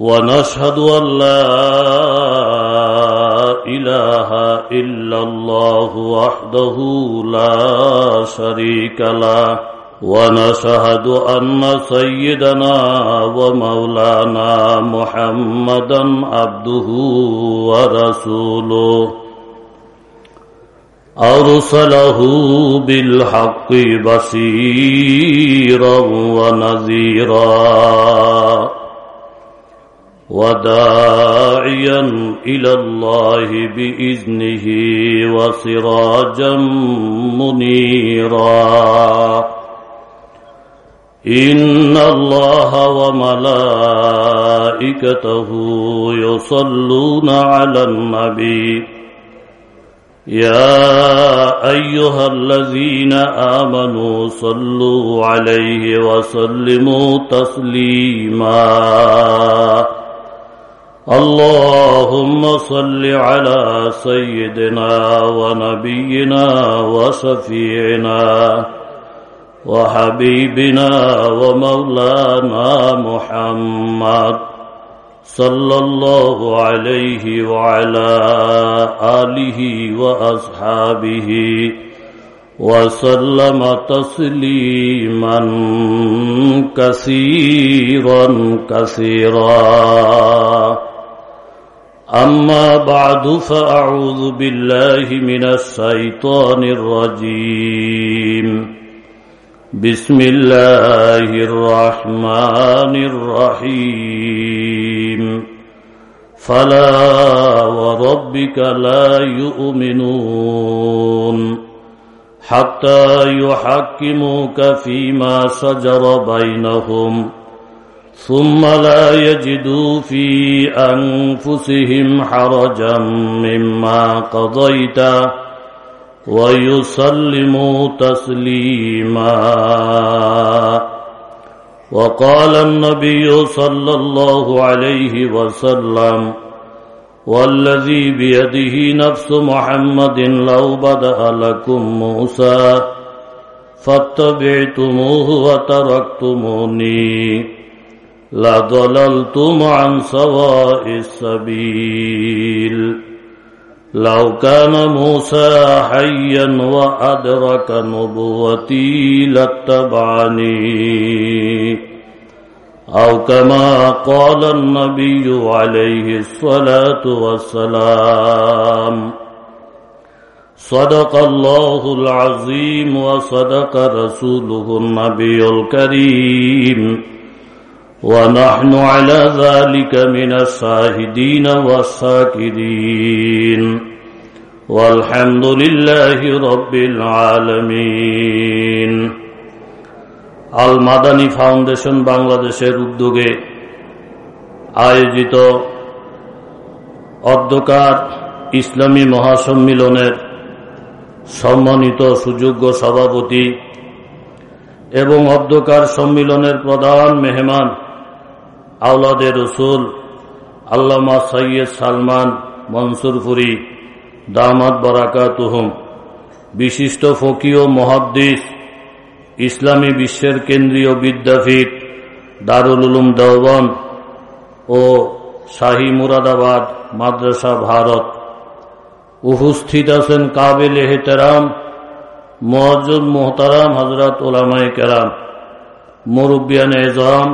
ونشهد أن لا إله إلا الله وحده لا شريك له ونشهد أن سيدنا ومولانا محمدا عبده ورسوله. أرسله بالحق بصيرا ونذيرا. وداعيا إلى الله بإذنه وسراجا منيرا. إن الله وملائكته يصلون على النبي. يا أيها الذين آمنوا صلوا عليه وسلموا تسليما. اللهم صل على سيدنا ونبينا وشفيعنا وحبيبنا ومولانا محمد صلى الله عليه وعلى آله وأصحابه وسلم تسليما كثيرا كثيرا أما بعد فأعوذ بالله من الشيطان الرجيم. بسم الله الرحمن الرحيم. فلا وربك لا يؤمنون حتى يحكموك فيما شجر بينهم ثم لا يجدوا في أنفسهم حرجا مما قضيت ويسلموا تسليما. وقال النبي صلى الله عليه وسلم والذي بيده نفس محمد لو بدأ لكم موسى فاتبعتموه وتركتموني. لضللتم عن سواء السبيل. لو كان موسى حيا وأدرك نبوتي لاتبعني. أو كما قال النبي عليه الصلاة والسلام صدق الله العظيم وصدق رسوله النبي الكريم. ونحن على ذلك من الشاهدين والشاكرين والحمد لله رب العالمين আল Madani foundation বাংলাদেশের উদ্যোগে আয়োজিত অর্ধকার ইসলামী মহাসম্মিলনের সম্মানিত সুযোগ্য সভাপতি এবং অর্ধকার সম্মিলনের প্রধান মেহমান আওলাদে রসুল, আল্লামা সৈয়দ সালমান মনসুরপুরি দামাদ বরাকাতুহম, বিশিষ্ট ফকিও মহাদ্দিস, ইসলামী বিশ্বের কেন্দ্রীয় বিদ্যাপীঠ, দারুল উলুম দেওবন ও শাহী মুরাদাবাদ মাদ্রাসা ভারত। উপস্থিত আছেন কাবিল এহতেরাম মহাজুদ মোহতারাম হজরত ওলামায় কেরাম, মুরব্বিয়ান এজম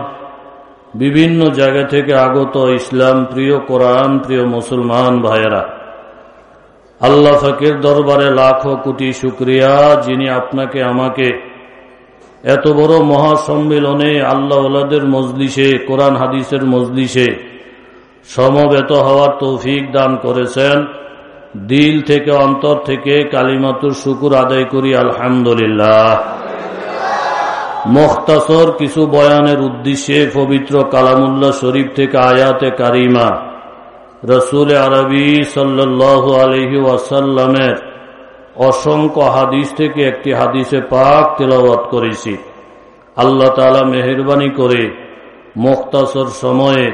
বিভিন্ন জায়গা থেকে আগত ইসলাম, প্রিয় কোরআন, প্রিয় মুসলমান ভাইয়েরা, আল্লাহ ফকির দরবারে লাখো কোটি শুক্রিয়া যিনি আপনাকে, আমাকে এত বড় মহাসম্মেলনে আল্লাহ মজলিসে, কোরআন হাদিসের মজলিসে সমবেত হওয়ার তৌফিক দান করেছেন। দিল থেকে, অন্তর থেকে কালিমাতুর শুকুর আদায় করি, আলহামদুলিল্লাহ। মোখতাসর কিছু বয়ানের উদ্দেশ্যে পবিত্র কালামুল্লাহ শরীফ থেকে আয়াতে কারিমা। রসুল আরবি সাল্লাহ আলহি ওয়াসাল্লামের অসংখ্য হাদিস থেকে একটি হাদিসে পাক তেলাওয়াত করেছি। আল্লাহ তালা মেহরবানি করে মুক্তাসর সময়ে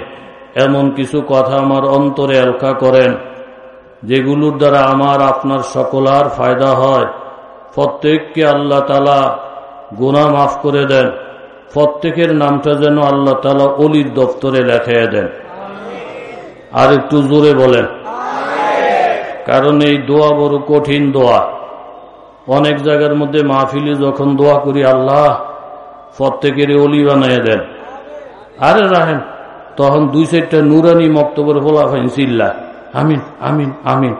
এমন কিছু কথা আমার অন্তরে এলকা করেন, যেগুলোর দ্বারা আমার আপনার সকলার ফায়দা হয়। প্রত্যেককে আল্লাহ তালা গুণা মাফ করে দেন। প্রত্যেকের নামটা যেন আল্লাহ তালা অলির দপ্তরে লেখাইয়া দেন। আর একটু জোরে বলেন। কারণ এই দোয়া বড় কঠিন দোয়া। অনেক জায়গার মধ্যে মাহফিলি যখন দোয়া করি আল্লাহ প্রত্যেকের অলি বানাই দেন। আরে রাহেন তখন দুই চারটা নুরানি মক্তবর বলা ফাইন চিল্লা আমিন আমিন আমিন।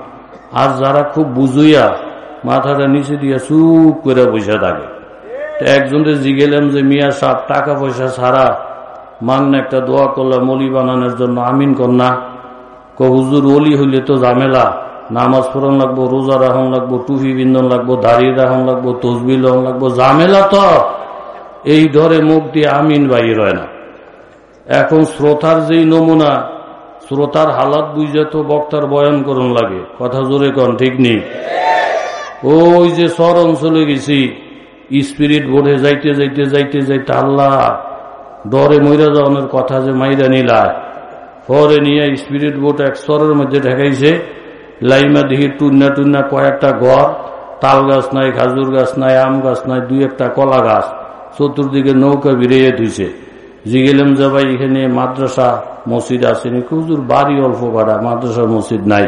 আর যারা খুব বুঝুইয়া মাথাটা নিচে দিয়া চুপ করে বসে থাকে। একজনকে জিগেলাম যে, মিয়া সাপ টাকা পয়সা ছাড়া মান্য একটা দোয়া করলাম অলি বানানোর জন্য আমিন কন্যা হুজুর অলি হইলে তো ঝামেলা। নামাজ পড়ন লাগবো, রোজা রাহন লাগবো টুফি বিন্দন লাগবো দাঁড়িয়ে রাহন লাগবো তসবি লহন লাগবো, ঝামেলা তো। এই ধরে মুখ দিয়ে আমিন বাইর হয় না। এখন শ্রোতার যেই নমুনা, শ্রোতার হালাত বুঝে তো বক্তার বয়ান করুন লাগে। কথা জোরে কন, ঠিক নেই? ওই যে সর অঞ্চলে গেছি স্পিরিট বোর্ডে যাইতে যাইতে যাইতে যাইতে আল্লাহ ডরে মইরা যাওয়ানোর কথা যে মাইরা নিলায় পরে নিয়ে স্পিরিট বোট এক স্তরের মধ্যে ঢেকাইছে। লাইমা দিহি টুন্না টুন্না কয়েকটা ঘর, তাল গাছ নাই, খাজুর গাছ নাই, আম গাছ নাই, দুই একটা কলা গাছ, চতুর্দিকে নৌকা বিরিয়ে ধুইছে জিগেলাম যে ভাই এখানে মাদ্রাসা মসজিদ আসেনি খুজুর বাড়ি অল্প ভাড়া মাদ্রাসা মসজিদ নাই।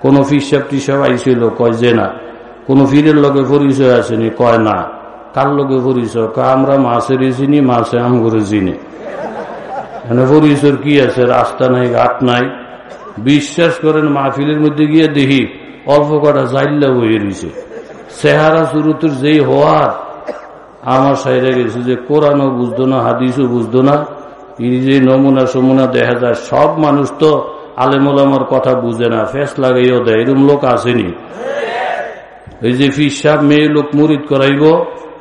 কোনো ফিসাব টিসাব আইছিল কয় যে না। কোনো ফিরের লগে পরিচয় আসেনি কয় না। কার লগে পরিচয় আমরা মাছের চিনি মাছে আম করে চিনি মানে পরিচয় কি আছে? রাস্তা নাই, ঘাট নাই। বিশ্বাস করেন, মাহফিলের মধ্যে গিয়ে দেখি, অল্প কটা জাইল্লা বইয়ে রয়েছে চেহারা শুরুতের যেই হওয়ার, আমার সাইডে গেছে যে কোরআনও বুঝতো না, হাদিসও বুঝতো না। এই যে নমুনা সমুনা দেখা যায়, সব মানুষ তো আলেমুলামার কথা বুঝে না। ফেস লাগাইও দেয় এরকম লোক আসেনি। এই যে ফিসাব মেয়ে লোক মুরিদ করাইব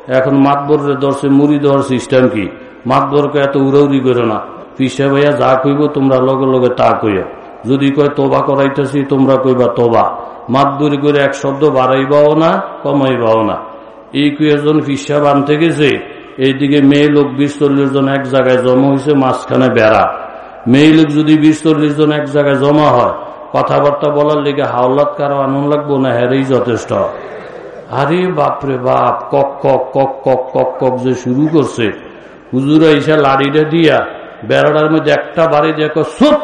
এখন মাতবরের দর্শে মুড়ি দেওয়ার সিস্টেম কি? মাতবরকে এত উড়াউড়ি করো না। ফিসা ভাইয়া, যা কইব তোমরা লগে লগে তা কইয়া যদি কয় তোবা করাইতেছি, তোমরা কইবা তোবা। মাতবরি করে এক শব্দ বাড়াইবাও না, কমাইবাও না। এই কয়েকজন ফিসাব আনতে গেছে, এইদিকে মেয়ে লোক বিশ চল্লিশ জন এক জায়গায় জমা হয়েছে মাঝখানে বেড়া। মেয়ে লোক যদি বিশ চল্লিশ জন এক জায়গায় জমা হয়, কথাবার্তা বলার লেগে হাওলাত কারও আনন্দ লাগবো না হ্যারেই যথেষ্ট। আরে বাপরে বাপ, কক কক কক কক কক কক যে শুরু করছে। হুজুরা ইসা লাড়িটা দিয়া বেড়াটার মধ্যে একটা বাড়ি দেখো সুপ!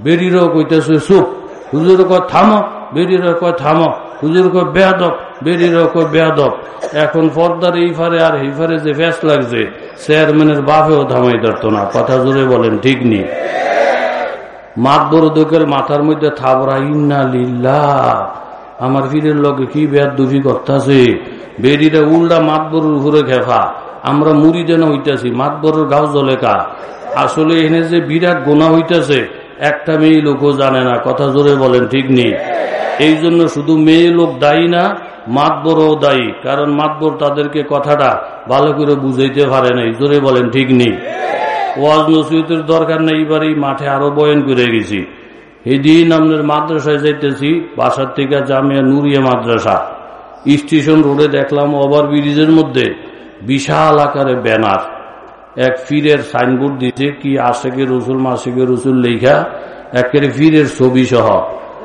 বেরিয়েও কইতেছে, সুপ! হুজুর কয়, থামো! বেরিয়ে কয়, থামো! হুজুর কয়, বেয়াদব! বেরিয়ে কয়, বেয়াদব! এখন পর্দার এই ফারে আর এই ফারে যে ফ্যাস লাগছে, চেয়ারম্যানের বাপেও থামাই ধরতো না। কথা জোরে বলেন, ঠিক নেই মাত বড়দের মাথার মধ্যে থাবরা, ইন্না লিল্লা আমার ফিরের লোকে কি বেয়ার দুফি করতেছে? বেরিটা উল্টা মাত বড়ুর উপরে খেফা। আমরা মুড়ি দেন হইতেছি মাত বড়ুর গাও জলেকা আসলে এনে যে বিরাট গোনা হইতেছে, একটা মেয়ে লোকও জানে না, কথা জোরে বলেন, ঠিক নেই এই জন্য শুধু মেয়ে লোক দায়ী না, মাতবরও দায়ী। কারণ মাতবর তাদেরকে কথাটা ভালো করে বুঝাইতে পারে নাই, জোরে বলেন, ঠিক নেই ওয়াজ নসিহতের দরকার নেই এবার এই মাঠে আরও বয়ন করে গেছি। এই দিন আপনার মাদ্রাসায় যাইতেছি, বাসার থেকে জামিয়া নুরিয়া মাদ্রাসা। স্টেশন রোডে দেখলাম ওভার ব্রিজের মধ্যে বিশাল আকারে ব্যানার। এক ফিরের সাইনবোর্ড দিতে কি আশেকে রসুল মাসিকে রসুল লেখা, একের ফিরের ছবি সহ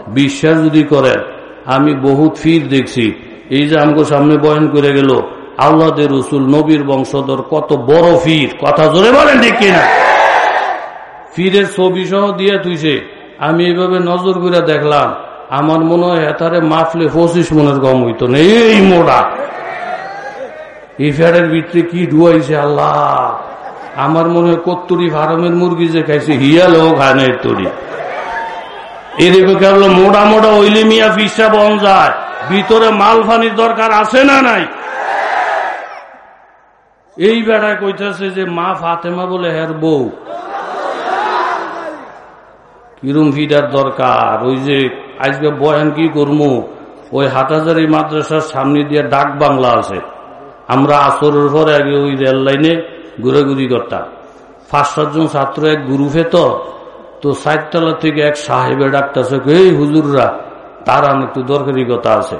বিশ্বাস যদি করেন, আমি বহুত ফির দেখছি। এই যে আমাকে সামনে বয়ন করে গেল আল্লাদের রসুল, নবীর বংশধর, কত বড় ফির। কথা জোরে বলেন ঠিক কিনা? ফিরের ছবি সহ দিয়ে তুইছে আমি এইভাবে নজর করে দেখলাম, আমার মনে হয় এতারে মাফলে পঁচিশ মনের গম হইতো না। এই মোড়া। এই ফেরের ভিতরে কি ডুয়াইছে আল্লাহ? আমার মনে হয় কত্তুরি ফার্মের মুরগি যে খাইছে হিয়ালেও খায় না তরি। এদিকে মোড়া মোটা ওইলি মিয়া ফিসা বন যায়। ভিতরে মাল ফানির দরকার আছে না নাই? এই বেড়ায় কইতেছে যে মা ফাতেমা বলে হের বউ। কিরম ফিডার দরকার। ওই যে আজকে বয়ান কি করব ওই হাটাজারি মাদ্রাসার সামনে দিয়ে ডাক বাংলা আছে। আমরা আসরের পরে আগে ওই রেল লাইনে ঘুরাঘুরি করতাম। পাঁচ সাতজন ছাত্র এক গ্রুপে তো তো সাইতলা থেকে এক সাহেবের ডাক্তারছে এই হুজুররা? তার একটু দরকারি কথা আছে।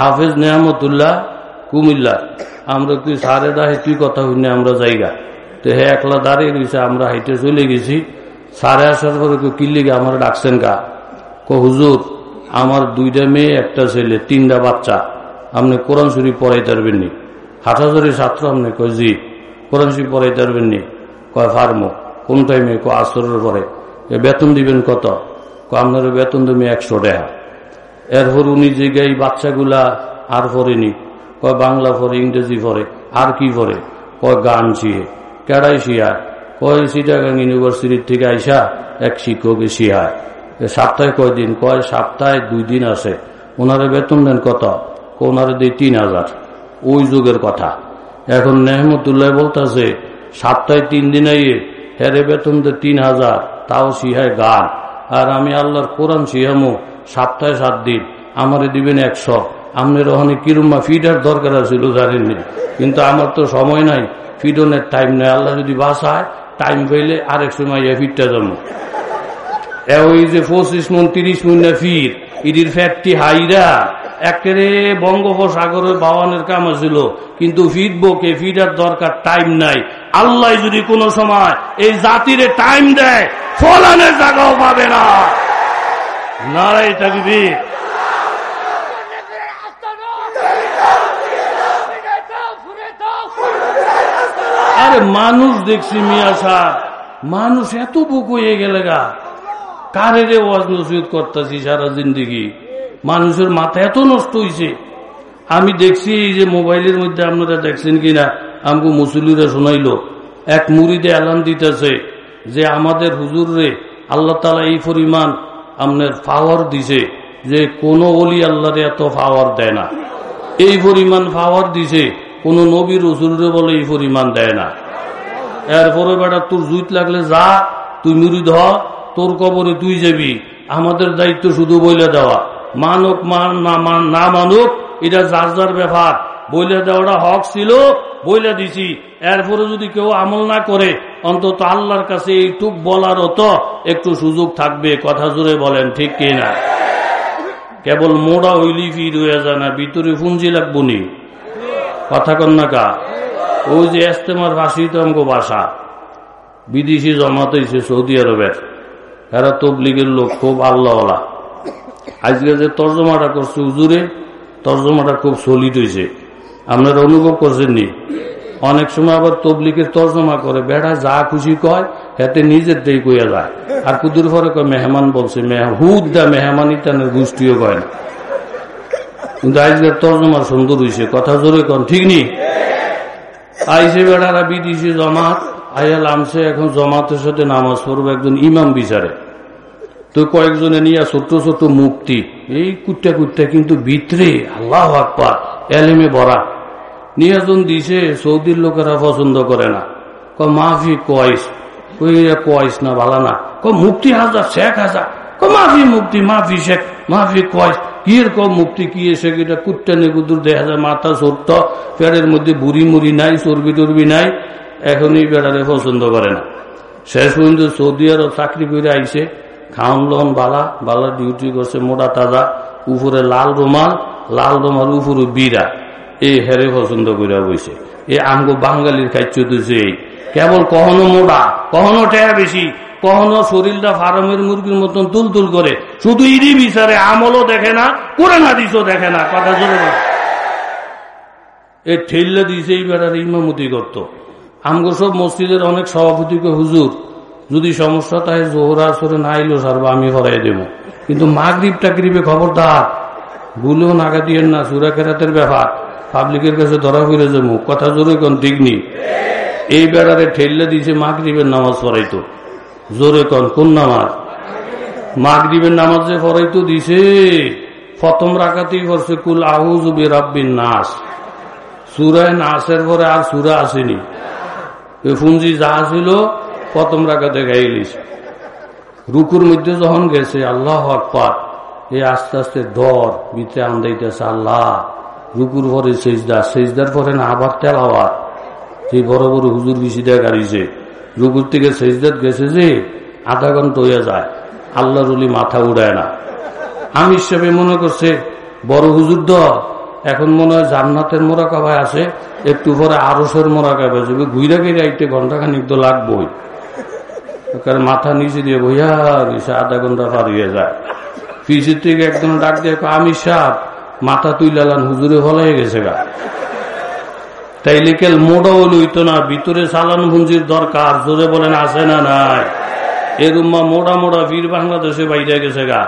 হাফেজ নেহামতুল্লাহ কুমিল্লা, আমরা তুই সারে দাহে তুই কথা হইনি আমরা জায়গা তো হে একলা দাঁড়িয়ে রয়েছে আমরা হাইটে চলে গেছি। সারে আসার পরে কেউ কিল্লিগে আমার ডাকছেন কা? ক হুজুর, আমার দুইটা মেয়ে, একটা ছেলে, তিনটা বাচ্চা। আপনি কোরআন শরীফ পারবেন নি। হাটাজারি ছাত্র আপনি? কয় জি। কোরআন শরীফ পড়াইতে পারবেন নি। কয় ফার্মো কোন টাইমে? ক আসরের পরে। বেতন দিবেন কত? আপনার বেতন দেবে একশো টাকা। এরপর উনি যে গাই বাচ্চাগুলা আর পড়েনি, কয়, বাংলা পড়ে, ইংরেজি পড়ে, আর কি পড়ে? কয়, গান শিয়ে কেড়াই শিয়ায় কয় সিটাগাং ইউনিভার্সিটির থেকে আইসা এক শিক্ষকে শিয়ায় সপ্তাহে কয়দিন? কয়, সপ্তাহে দুই দিন আসে ওনারে বেতন দেন কত? ওনারে দিই তিন হাজার। ওই যুগের কথা। এখন নেহমতুল্লাহ বলতেছে, সপ্তাহে তিন দিন আইয়ে হেরে বেতন দে তিন হাজার, তাও শিহায় গান। আর আমি আল্লাহর কোরআন শিহামো সপ্তাহে সাত দিন। আমারে দিবেন একশো। আপনার ওখানে কিরুম্মা ফিডার দরকার আছিল জানেননি। কিন্তু আমার তো সময় নাই, ফিডনের টাইম নেই। আল্লাহ যদি বাসায় টাইম পেলে আরেক সময় ফিটটা জন্ম। ওই যে পঁচিশ মন, তিরিশ মন না ফির, ইডির ফ্যাটটি হাইরা, একেরে বঙ্গোপসাগরে বাওয়ানের কাম আছিল। কিন্তু ফিরবো কে? ফিরার দরকার টাইম নাই। আল্লাহ যদি কোনো সময় এই জাতির টাইম দেয়, ফলানের জায়গাও পাবে না। নারাই থাকবি আরে মানুষ দেখছি মিয়া সাহ। মানুষ এত বুক হয়ে গেলে গা। কারেরে ওয়াজ নসিহত করতেছি সারা জিন্দগি? মানুষের মাথা এত নষ্ট হয়েছে আমি দেখছি যে মোবাইলের মধ্যে আপনারা দেখছেন কিনা আমাকে মুসলিরা শোনাইল। এক মুড়িদে অ্যালার্ম দিতেছে যে আমাদের হুজুর হুজুরে আল্লাহ তালা এই পরিমাণ আপনার পাওয়ার দিছে যে কোন অলি আল্লাহরে এত পাওয়ার দেয় না। এই পরিমাণ পাওয়ার দিছে কোন নবীর রসুলরে বলে এই পরিমাণ দেয় না। এরপরে বেটা, তোর জুইত লাগলে যা, তুই মুড়ি ধ তোর কবরে তুই যাবি। আমাদের দায়িত্ব শুধু বইলে দেওয়া। মানক না মানুক, এটা যার যার ব্যাপার। বইলে দেওয়াটা হক ছিল, বইলে দিছি। এরপরে যদি কেউ আমল না করে, অন্তত আল্লাহর কাছে এইটুক বলার তো একটু সুযোগ থাকবে, কথা জোরে বলেন, ঠিক কিনা? কেবল মোড়া হইলি ফির হয়ে যায় না, ভিতরে ফুঞ্জি লাগবো কথা কন্যাকা ওই যে এস্তেমার ভাষী তো আমাকে বাসা, বিদেশি জমাত সৌদি আরবের। এরা তবলিগের লোক, খুব আল্লাহওয়ালা। আজকে যে তর্জমাটা করছে উজুরে তর্জমাটা খুব সলিড হয়েছে আপনারা অনুভব করছেননি? অনেক সময় আবার তবলিকের তর্জমা করে, বেড়া যা খুশি কয়, হাতে নিজের দেই কইয়া যায়। আর কুদুর পরে কয় মেহমান বলছে হুদ দা মেহমান ইতানের গোষ্ঠীও কয় না। কিন্তু আজকের তর্জমা সুন্দর হয়েছে কথা জোরে কন, ঠিক নি? আইসে বেড়ারা বিদেশি জমাত আয়াল আমছে এখন জমাতের সাথে নামাজ পড়ব একজন ইমাম বিচারে। তো কয়েকজনে নিয়ে ছোট্ট ছোট্ট মুক্তি। এই কুট্টা কুট্টা কিন্তু ভিতরে, আল্লাহ আকবার, এলেমে ভরা। নিয়াজন দিছে, সৌদির লোকেরা পছন্দ করে না। ক মাফি কয়েস কয়েস না, ভালো না। ক মুক্তি হাজার, শেখ হাজার। ক মাফি মুক্তি, মাফি শেখ, মাফি কয়েস কিয়ের কম মুক্তি কি এসে এটা কুট্টা নেগুদুর দেখা যায়, মাথা ছোট্ট পেড়ের মধ্যে বুড়ি মুড়ি নাই, চর্বি টর্বি নাই। এখনই বেড়ারে পছন্দ করে না। শেষ পর্যন্ত সৌদি আরব চাকরি করে আইসে খাওন লন বালা বালা ডিউটি করছে, মোটা তাজা, উপরে লাল রোমাল লাল রোমাল উপরে বিরা। এই হেরে পছন্দ করে বইছে। বাঙালির খাইচ্য দিছে এই কেবল কখনো মোটা, কখনো টেয়া বেশি কখনো শরীরটা ফার্মের মুরগির মতন তুল তুল করে। শুধু ইডি বিচারে আমলও দেখে না করে না দিছও দেখে না। কথা জোরে না এ ঠেললে দিছে এই বেড়ার ইমামতি করতো। আমগো সব মসজিদের অনেক সভাপতিকে হুজুর, যদি সমস্যা তাই জোহরা সরে না এলো সারবা, আমি হরাই দেব। কিন্তু মাগরীব টাকরিবে খবরদার ভুলেও নাগা দিয়ে না, সুরা কেরাতের ব্যাপার। পাবলিকের কাছে ধরা ফিরে যাব। কথা জোরে কোন ঠিক নি এই বেড়ারে ঠেললে দিয়েছে মাগরীবের নামাজ পড়াইতো। জোরে কন, কোন নামাজ? মাগরীবের নামাজ যে পড়াইতো দিছে। প্রথম রাখাতেই পড়ছে, কুল আহুজ রাব্বিন নাস। সুরায় নাসের পরে আর সুরা আসেনি। ফুঞ্জি যা ছিল, প্রথম রাখাতে গাইলিস। রুকুর মধ্যে যখন গেছে, আল্লাহ আকপার এই আস্তে আস্তে দর ভিতরে আন্দাইতেছে আল্লাহ। রুকুর পরে সেজদা, সেজদার পরে না আবার তেলাওয়াত। সেই বড় বড় হুজুর বিশিদা গাড়িছে রুকুর থেকে সেজদাত গেছে যে আধা ঘণ্টা হয়ে যায়। আল্লাহর উলি মাথা উড়ায় না। আমি হিসেবে মনে করছে, বড় হুজুর দ এখন মনে হয় জান্নাতের মোরাকাবায় আছে, একটু পরে আরসের মোরাকাবায় যাবে। ঘুরে গিয়ে গাইতে ঘন্টাখানিক তো লাগবই। কারণ মাথা নিচে দিয়ে বইয়া গেছে, আধা ঘণ্টা পার হয়ে যায়। পিসির থেকে একদম ডাক দিয়ে আমি সাপ মাথা তুইলালান, হুজুরে হলাই গেছে গা। তাই লিখেল মোড়াও লইতো না, ভিতরে সালান ভুঞ্জির দরকার। জোরে বলেন, আছে না নাই? এরুম্মা মোড়া মোড়া বীর বাংলাদেশে বাইরে গেছে গা।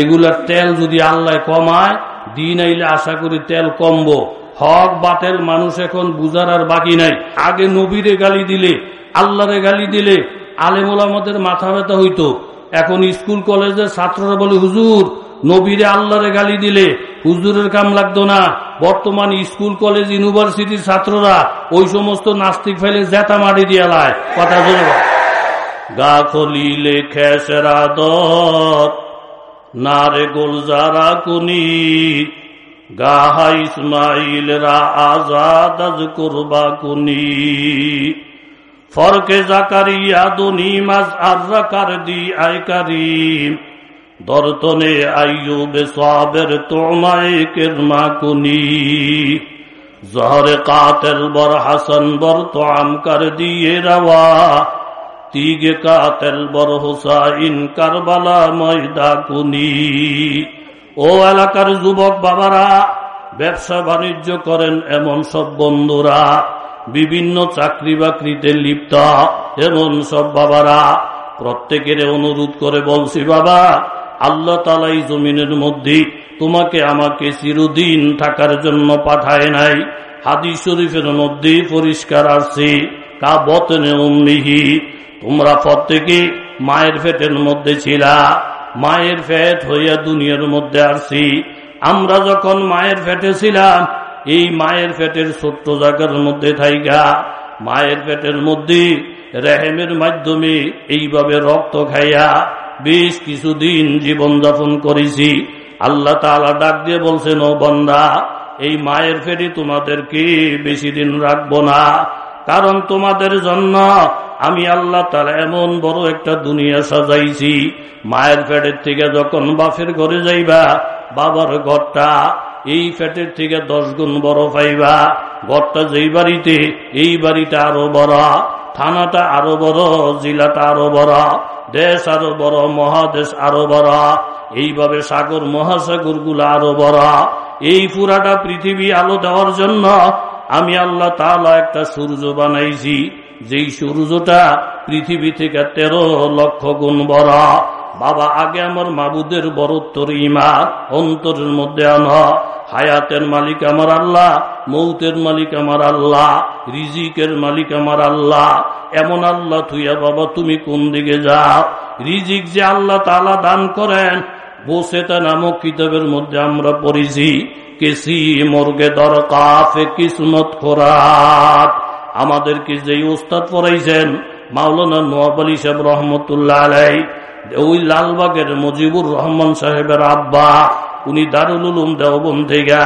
এগুলার তেল যদি আল্লাহ কমায়, দিন আইলে আশা করি তেল কমবো। হক বাতেল মানুষ এখন বুঝার আর বাকি নাই। আগে নবীরে গালি দিলে, আল্লাহরে গালি দিলে, আলেমুল আমাদের মাথা ব্যথা হইতো। এখন স্কুল, কলেজের ছাত্ররা বলে, হুজুর নবীরে আল্লাহরে গালি দিলে হুজুরের কাম লাগতো না। বর্তমান স্কুল, কলেজ, ইউনিভার্সিটির ছাত্ররা ওই সমস্ত নাস্তিক ফেলে জেতা মারি দিয়ে লায়। কথা বলব গা খলিলে খেসেরা দত, নারে গোলজারা কুনি। গাহা ইসমাইল রা আজাদ করবা কুনি। ফরকে জাকারিয়া দুনি মাজ আর রাকার দি আই কারিম। দর্তনে আইয়ুবে সাবের তোমায় কেরমা কুনি। জহরে কাতেল বর হাসন বর তো আমকার দিয়ে রাওয়া। তিগে কাতেল বর হুসাইন কারবালা ময়দা কুনি। ও এলাকার যুবক বাবারা, ব্যবসা বাণিজ্য করেন এমন সব বন্ধুরা, বিভিন্ন চাকরি বাকরিতে লিপ্ত, এমন সব বাবারা, প্রত্যেকের অনুরোধ করে বলছি, বাবা আল্লাহ তালাই জমিনের মধ্যে তোমাকে আমাকে চিরদিন থাকার জন্য পাঠায় নাই। হাদি শরীফের মধ্যে পরিষ্কার আসছে কা বতনে উম্মিহি, তোমরা প্রত্যেকে মায়ের ফেটের মধ্যে ছিলা, মায়ের ফেট হইয়া দুনিয়ার মধ্যে আসছি আমরা যখন মায়ের ফেটে ছিলাম, এই মায়ের ফেটের ছোট্ট জায়গার মধ্যে থাইগা মায়ের পেটের মধ্যে রেহেমের মাধ্যমে এইভাবে রক্ত খাইয়া বেশ কিছুদিন জীবনযাপন করেছি। আল্লাহ তালা ডাক দিয়ে বলছেন, ও বন্দা, এই মায়ের ফেরি তোমাদেরকে বেশি দিন রাখব না। কারণ তোমাদের জন্য আমি আল্লাহ তালা এমন বড় একটা দুনিয়া সাজাইছি। মায়ের ফেটের থেকে যখন বাফের ঘরে যাইবা, বাবার ঘরটা এই ফ্যাটের থেকে দশ গুণ বড় পাইবা। ঘরটা যেই বাড়িতে, এই বাড়িটা আরও বড়, থানাটা আরও বড়, জেলাটা আরও বড়। দেশ আরও বড়, মহাদেশ আরও বড়, এইভাবে সাগর, মহাসাগরগুলো আরও বড়। এই পুরাটা পৃথিবী আলো দেওয়ার জন্য আমি আল্লাহ তালা একটা সূর্য বানাইছি। যেই সূর্যটা পৃথিবী থেকে তেরো লক্ষ গুণ বড়। বাবা, আগে আমার মাবুদের বরত্তর ইমান, অন্তরের মধ্যে আন। হায়াতের মালিক আমার আল্লাহ, মৌতের মালিক আমার আল্লাহ, রিজিকের মালিক আমার আল্লাহ। এমন আল্লাহ তুইয়া বাবা, তুমি কোন দিকে যাও? রিজিক যে আল্লাহ তালা দান করেন, বসেতা নামক কিতাবের মধ্যে আমরা পড়েছি, কেসি মর্গে দরকাফে কিসমত খোরাক আমাদেরকে যেই উস্তাদ পড়াইছেন, মাওলানা নোয়াব আলী সাহেব রহমতুল্লাহ আলাই ওই লালবাগের মজিবুর রহমান সাহেবের আব্বা উনি দারুল উলুম দেওবন থেকে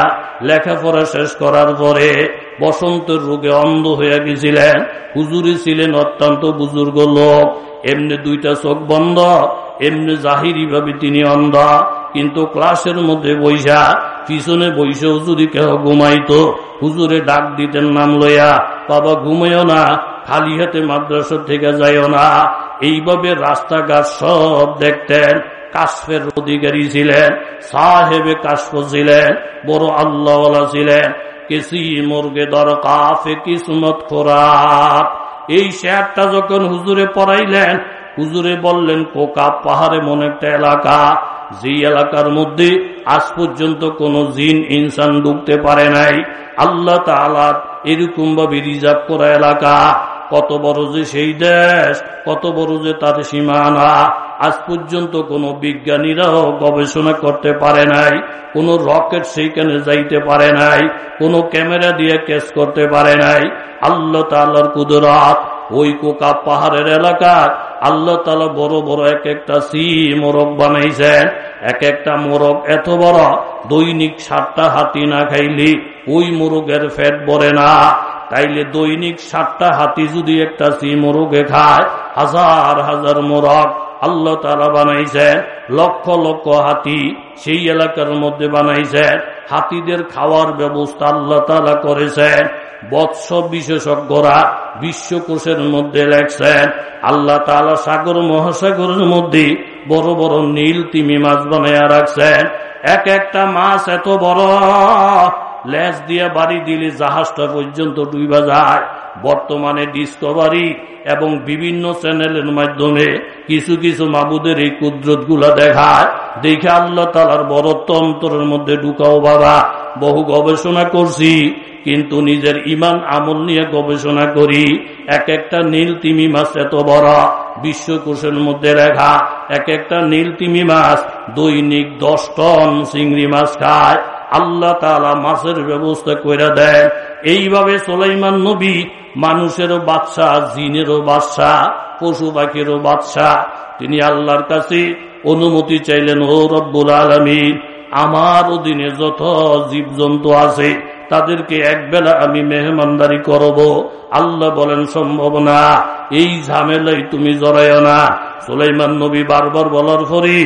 লেখাপড়া শেষ করার পরে বসন্তের রোগে অন্ধ হয়ে গেছিলেন। হুজুরি ছিলেন অত্যন্ত বুজুর্গ লোক। এমনি দুইটা চোখ বন্ধ, এমনি জাহিরি ভাবে তিনি অন্ধ। কিন্তু ক্লাসের মধ্যে বৈশা পিছনে বৈশে হুজুরি কেহ ঘুমাইতো, হুজুরে ডাক দিতেন নাম লইয়া, বাবা ঘুমাইও না, খালি হাতে মাদ্রাসা থেকে যাইও না। এইভাবে রাস্তাঘাট সব দেখতেন। কাশফের অধিকারী ছিলেন, সাহেবে কাশফ ছিলেন, বড় আল্লাহ ছিলেন, কেসি মুরগে দরকাফে কিসমত খোরাক। এই শেয়ারটা যখন হুজুরে পড়াইলেন, হুজুরে বললেন কোকা পাহাড়ে মনে একটা এলাকা যে এলাকার মধ্যে আজ পর্যন্ত কোন জিন, ইনসান ঢুকতে পারে নাই। আল্লাহ তালা এরকম ভাবে রিজার্ভ করা এলাকা কত বড় যে সেই দেশ, কত বড় যে তার সীমানা, আজ পর্যন্ত কোনো বিজ্ঞানীরাও গবেষণা করতে পারে নাই, কোন রকেট সেইখানে যাইতে পারে নাই, কোন ক্যামেরা দিয়ে কেস করতে পারে নাই। আল্লাহ তাল্লার কুদরাত, ওই কোকা পাহাড়ের এলাকার আল্লাহ তালা বড় বড় এক একটা সি মোরগ বানাইছেন। এক একটা মোরগ এত বড়, দৈনিক সাতটা হাতি না খাইলি, ওই মোরগের ফ্যাট বরে না। তাইলে দৈনিক সাতটা হাতি যদি একটা সি মোরগে খায়, হাজার হাজার মোরগ আল্লাহ তালা বানাইছেন, লক্ষ লক্ষ হাতি সেই এলাকার মধ্যে বানাইছেন, হাতিদের খাওয়ার ব্যবস্থা আল্লাহ তালা করেছেন, বৎস বিশেষজ্ঞরা বিশ্বকোষের মধ্যে লেখছেন, আল্লাহ তালা সাগর মহাসাগরের মধ্যে বড় বড় নীল তিমি মাছ বানাইয়া রাখছেন, এক একটা মাছ এত বড় লেজ দিয়ে বাড়ি দিলে জাহাজটা পর্যন্ত ডুইবা যায়। বর্তমানে ডিসকভারি এবং বিভিন্ন চ্যানেলের মাধ্যমে কিছু কিছু মাবুদের এই কুদরতগুলা দেখায়। দেখে আল্লাহ তালার বড়ত্ব অন্তরের মধ্যে ঢুকাও বাবা। বহু গবেষণা করছি, কিন্তু নিজের ইমান আমল নিয়ে গবেষণা করি। এক একটা নীল তিমি মাছ এত বড়, বিশ্বকোষের মধ্যে রেখা এক একটা নীল তিমি মাছ দৈনিক দশ টন চিংড়ি মাছ খায়। আল্লাহ তালা মাছের ব্যবস্থা করে দেন। এইভাবে সোলাইমান নবী মানুষেরও বাচ্চা জিনেরও বাচ্চা পশু পাখিরও বাচ্চা তিনি আল্লাহর কাছে অনুমতি চাইলেন, ও রব্বুল আলমী আমার অধীনে যত জীবজন্তু আছে, তাদেরকে একবেলা আমি মেহমানদারি করব। আল্লাহ বলেন, সম্ভব না, এই ঝামেলাই তুমি জড়াইও না। সুলাইমান নবী বারবার বলার পরই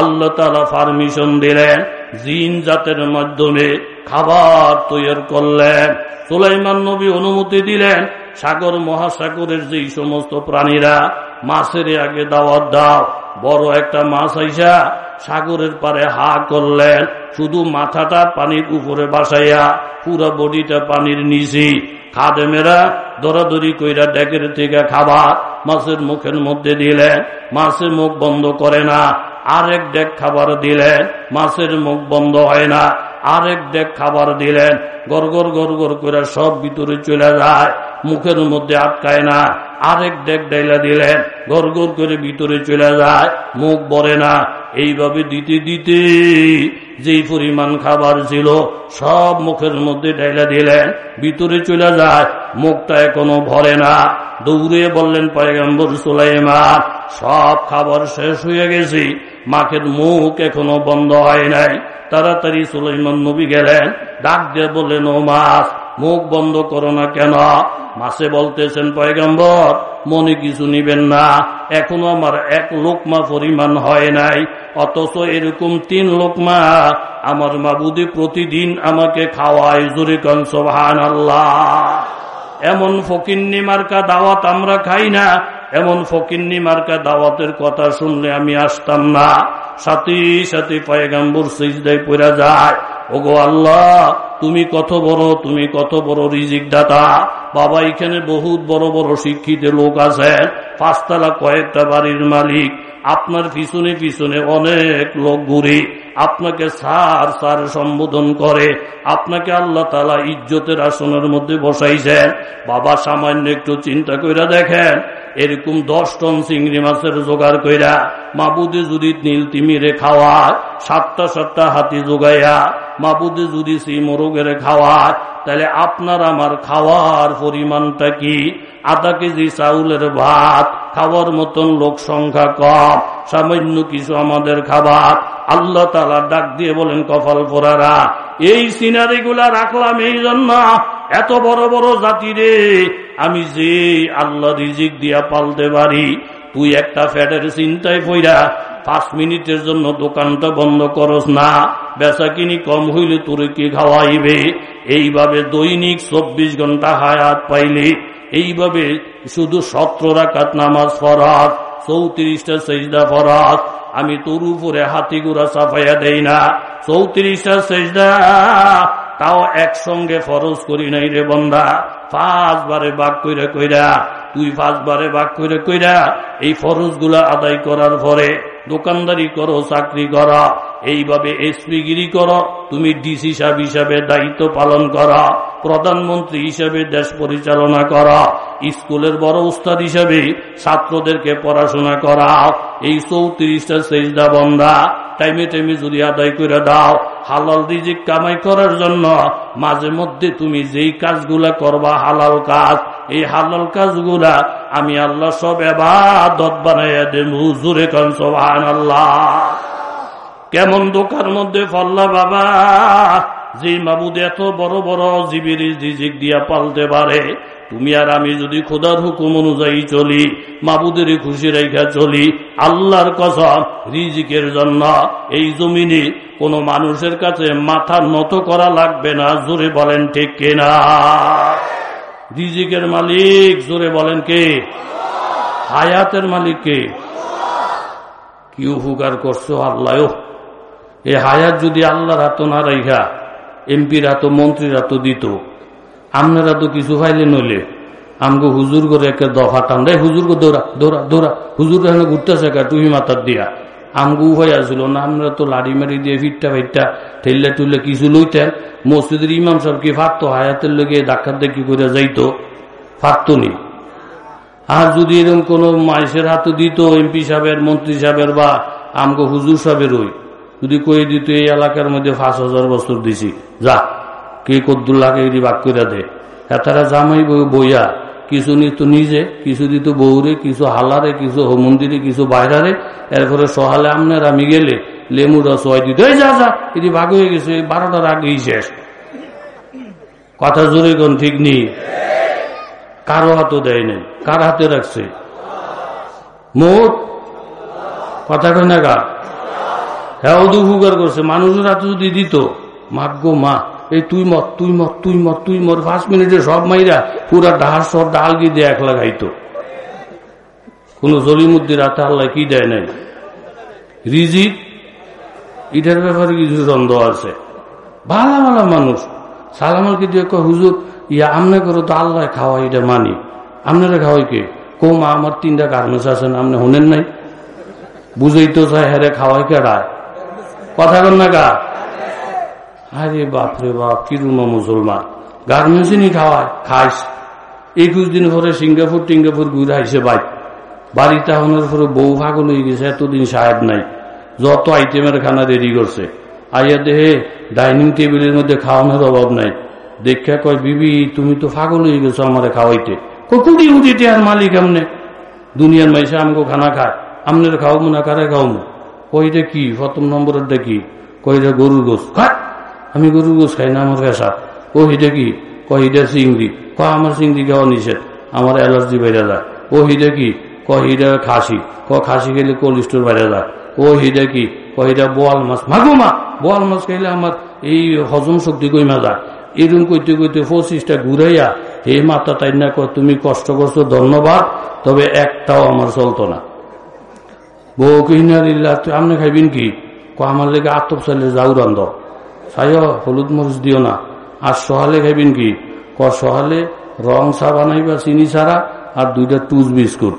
আল্লাহ তালা পারমিশন দিলেন। জিন জাতের মাধ্যমে খাবার তৈরি করলেন। সুলাইমান নবী অনুমতি দিলেন, সাগর মহাসাগরের যেই সমস্ত প্রাণীরা মাছের আগে দাওয়াত দাও, বড় একটা মাছ আইসা সাগরের পারে হা করলেন। শুধু মাথাটা পানির উপরে বাসাইয়া পুরো বডিটা পানির নিচে। খাদেমেরা দরাদরি কইরা ডেকের থেকে খাবার মাছের মুখের মধ্যে দিলেন। মাছের মুখ বন্ধ করে না। আরেক ডেক খাবার দিলেন, মাছের মুখ বন্ধ হয় না। আরেক ডেক খাবার দিলেন গড়গড় গড়গড় করে সব ভিতরে চলে যায়, মুখের মধ্যে আটকায় না। আরেক ডেক ডাইলা দিলেন গড়গড় করে ভিতরে চলে যায়, মুখ বরে না। এইভাবে দিতে দিতে যেই পরিমাণ খাবার ছিল, সব মুখের মধ্যে ডাইলা দিলেন, ভিতরে চলে যায়, মুখটা এখনও ভরে না। দৌড়ে বললেন, পয়গম্বর সুলাইমা সব খাবার শেষ হয়ে গেছি। মাখের মুখ এখনও বন্ধ হয় নাই। তাড়াতাড়ি সুলাইমান নবী গেলেন, ডাক দিয়ে বললেন, ও মাছ, মুখ বন্ধ করো না কেন? মাসে বলতেছেন, পয়গম্বর, মনে কিছু নিবেন না। এখনও আমার এক লোকমা পরিমাণ হয় নাই। অথচ এরকম তিন লোকমা আমার মাবুদি প্রতিদিন আমাকে খাওয়ায় জোরে কনসভান আল্লাহ এমন ফকিন্নি মার্কা দাওয়াত আমরা খাই না। এমন ফকিন্নি মার্কা দাওয়াতের কথা শুনলে আমি আসতাম না। সাথে সাথে সিজ সিজদায় পড়া যায়। ওগো আল্লাহ, তুমি কত বড়, তুমি কত বড় রিজিক দাতা বাবা, এখানে বহুত বড় বড় শিক্ষিত লোক আছেন পাঁচতলা কয়েকটা বাড়ির মালিক। আপনার পিছনে পিছনে অনেক লোক ঘুরে আপনাকে সার সার সম্বোধন করে। আপনাকে আল্লাহ তালা ইজ্জতের আসনের মধ্যে বসাইছেন। বাবা, সামান্য একটু চিন্তা করে দেখেন, এরকম দশ টন চিংড়ি মাছের জোগাড় কইরা মাবুদে যদি নীল তিমিরে খাওয়া সাতটা সাতটা হাতি জোগাইয়া মাবুদে যদি সেই মোরগের খাওয়ায় তাহলে আপনার আমার খাওয়ার পরিমাণটা কি? আধা কেজি চাউলের ভাত, খাওয়ার মতন লোক সংখ্যা কম, সামান্য কিছু আমাদের খাবার। আল্লাহ তালা ডাক দিয়ে বলেন, কপাল পোড়ারা এই সিনারি গুলা রাখলাম এই জন্য। এত বড় বড় জাতি রে, আমি যে আল্লাহ রিজিক দিয়া পালতে পারি, তুই একটা ফ্যাটের চিন্তায় পইরা পাঁচ মিনিটের জন্য দোকানটা বন্ধ করস না। বেচা কিনি কম হইলে তোর কি খাওয়াইবে? এইভাবে দৈনিক চব্বিশ ঘণ্টা হায়াত পাইলে, এইভাবে শুধু সতেরো রাকাত নামাজ ফরাত চৌত্রিশটা সেজদা ফরাত আমি তোর উপরে হাতি গুড়া সাফাইয়া দেই না। চৌত্রিশটা সেজদা তাও একসঙ্গে ফরজ করি নাই রে বন্ধা পাঁচবারে বাক কইরা কইরা, তুই পাঁচবারে বাক কইরা কইরা এই ফরজ আদায় করার পরে দোকানদারি করো, চাকরি করা, এইভাবে এসপিগিরি করো, তুমি ডিসি সাহেব হিসাবে দায়িত্ব পালন করা, প্রধানমন্ত্রী হিসাবে দেশ পরিচালনা করা স্কুলের বড় উস্তাদ হিসাবে ছাত্রদেরকে পড়াশোনা করাও এই চৌত্রিশটা সেজদা বন্ধা, টাইমে টাইমে যদি আদায় করে দাও, হালাল রিজিক কামাই করার জন্য মাঝে মধ্যে তুমি যেই কাজগুলা করবা, হালাল কাজ, এই হালাল কাজগুলা আমি আল্লাহ সব এবার বানাইয়া দেব জুরে কান আল্লাহ কেমন দোকার মধ্যে, ফল্লা বাবা যে মাবুদ এত বড় বড় জীবের রিজিক দিয়া পালতে পারে, তুমি আর আমি যদি খোদার হুকুম অনুযায়ী চলি, মাবুদের খুশি রেখা চলি, আল্লাহর কসম, রিজিকের জন্য এই জমিনে কোন মানুষের কাছে মাথা নত করা লাগবে না, জোরে বলেন ঠিক কিনা? রিজিকের মালিক, জোরে বলেন কে? হায়াতের মালিক কে? কি উপকার করছ আল্লাহ? এ হায়াত যদি আল্লাহর হাত না রাইখা এমপির হাত মন্ত্রীর হাত দিত। আপনারা তো কিছু ফাইলে নইলে, আমগো হুজুর করে একে দফা টান রে হুজুর দৌড়া দৌড়া দৌড়া, হুজুর এখানে ঘুরতেছে কা টুহি মাথার দিয়া। আমগু হয়ে আসছিল না, আমরা তো লাড়ি মারি দিয়ে ফিটটা ফিটটা ঠেললে টুললে কিছু লইতেন। মসজিদের ইমাম সব কি ফাটতো? হায়াতের লেগে ডাক্তার দেখি করে যাইতো। ফাটতো নি। আর যদি এরকম কোন মাইসের হাতে দিত, এমপি সাহেবের, মন্ত্রী সাহেবের বা আমগো হুজুর সাহেবের ওই যদি কয়ে দিত এই এলাকার মধ্যে পাঁচ হাজার বছর দিছি, যা, কে কদ্দুল্লাহকে এটি বাক করে দে। তারা জামাই বইয়া, কিছু নিত নিজে, কিছু দিত বৌরে কিছু হালারে, কিছু মন্দিরে কিছু বাইরারে এরপরে সহালে আমনের আমি গেলে লেমু রস হয় দিত এই যা যা, এটি ভাগ হয়ে গেছে বারোটার আগেই শেষ। কথা জোরে কোন ঠিক নেই? কারও হাতও দেয় নাই, কার হাতে রাখছে? মোট কথা কয় না গা হ্যাঁ উপকার করছে মানুষের হাতে যদি দিত মাগো মা, এই তুই মত তুই মত তুই মত তুই মর, পাঁচ মিনিটে সব মাইরা পুরা ডাহার সব ডাল গিয়ে দিয়ে এক লাগাইতো। কোন জলিমুদ্দির হাতে আল্লাহ কি দেয় নাই। রিজিক, এটার ব্যাপারে কিছু দ্বন্দ্ব আছে। ভালো ভালো মানুষ। সালামাল কি দিয়ে হুজুর, ইয়া আমনে করো তো আল্লাহ খাওয়া এটা মানি। আপনারা খাওয়াই কে? কম আমার তিনটা গার্মেন্টস আছেন আপনি হনেন নাই? বুঝেই তো চাই হেরে খাওয়াই কেডায়? কথা কন না গা। আরে বাপরে বাপ, কি রুমা মুসলমান। গার্মেন্টসই খাওয়ায়, খাইস। একুশ দিন পরে সিঙ্গাপুর টিঙ্গাপুর ঘুরে আইসে বাইক বাড়িতে হওয়ার পরে বউ ভাগল হয়ে গেছে, এতদিন সাহেব নাই। যত আইটেমের খানা রেডি করছে। আইয়া দেহে ডাইনিং টেবিলের মধ্যে খাওয়ানোর অভাব নাই। দেখা কয়, বিবি, তুমি তো ফাগল হয়ে গেছো আমারে খাওয়াইতে। কুড়ি উড়িতে আর মালিক আমনে। দুনিয়ার মাইসে আমাকে খানা খায়। আমনের খাওয়াবো না, কারে খাওয়াবো কইটা কি? প্রথম নম্বরেরটা কি কইটা গরুর গোস খায় আমি গরুর গোস খাই না, আমার কাছা ও হিটা কি? কহিটা চিংড়ি। ক, আমার চিংড়ি খাওয়া নিষেধ। আমার অ্যালার্জি বেড়ে যায়। ও হিটা কি? কহিটা খাসি। ক, খাসি খেলে কোল্ড স্টোর বেড়ে যায়। ও হিটা কি? কহিটা বোয়াল মাছ। মাগো মা, বোয়াল মাছ খাইলে আমার এই হজম শক্তি কইমা যায়। এরকম কইতে কইতে পঁচিশটা ঘুরাইয়া, হে মাতা তাই না তুমি কষ্ট করছ, ধন্যবাদ, তবে একটাও আমার চলতো না। বউ কিনারিল্লা তুই আপনি খাইবেন কি ক আমার লেগে আতপ চাইলে যাও রান্ধ চাই হলুদ মরিচ দিও না। আর সহালে খাইবেন কি ক সহালে রং চা বানাইবা, চিনি ছাড়া, আর দুইটা টুজ বিস্কুট।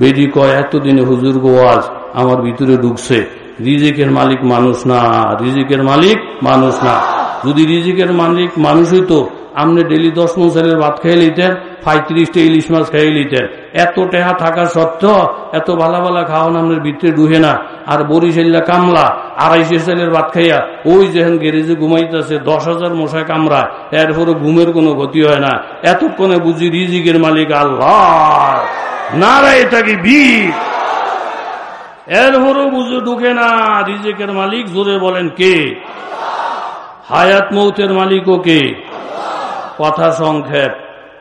বেডি কয়, এতদিনে হুজুর গোয়াজ আমার ভিতরে ঢুকছে। রিজিকের মালিক মানুষ না, রিজিকের মালিক মানুষ না। যদি রিজিকের মালিক মানুষ হইতো আপনি ডেলি দশ মশালের ভাত খেয়ে নিতেন, পঁয়ত্রিশটা ইলিশ মাছ খেয়ে নিতেন। এত টেহা থাকা সত্ত্বেও এত ভালা ভালা খাওয়ান আপনার ভিতরে ডুহে না। আর বরিশাল্লা কামলা, আড়াইশো সালের ভাত খাইয়া ওই যেহেন গ্যারেজে ঘুমাইতেছে, দশ হাজার মশায় কামড়া এরপরে ঘুমের কোনো ক্ষতি হয় না। এতক্ষণে বুঝি রিজিকের মালিক আল্লাহ। নারা এটাকে বীর। এরপরও বুঝে ঢুকে না, রিজিকের মালিক জোরে বলেন কে? হায়াত মৌতের মালিকও কে? কথা সংক্ষেপ।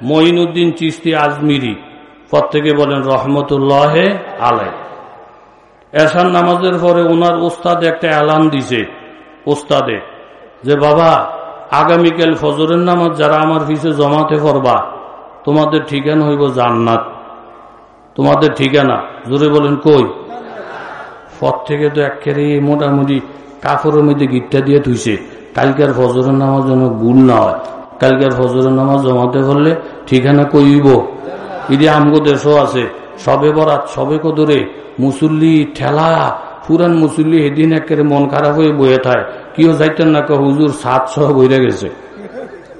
মঈনুদ্দিন চিস্তি আজমিরি পর থেকে বলেন রহমতুল্লাহ আলাই। এসান নামাজের পরে ওনার ওস্তাদ একটা অ্যালান দিছে ওস্তাদে যে বাবা, আগামীকাল ফজরের নামাজ যারা আমার পিছে জমাতে করবা তোমাদের ঠিকানা হইব জান্নাত। তোমাদের ঠিকানা, জোরে বলেন কই? পর থেকে তো একেবারে মোটামুটি কাপড়ের মধ্যে গিটটা দিয়ে ধুইছে কালকার ফজরের নামাজ যেন ভুল না হয়। কালকার ফজরের নামাজ জমাতে করলে ঠিকানা কইব ইদি আমগো দেশও আছে। সবে বরাত, সবে কদরে মুসল্লি ঠেলা, পুরান মুসল্লি এদিন একেবারে মন খারাপ হয়ে বয়ে থায়। কেউ যাইতেন না কে হুজুর সাত সহ বইরে গেছে।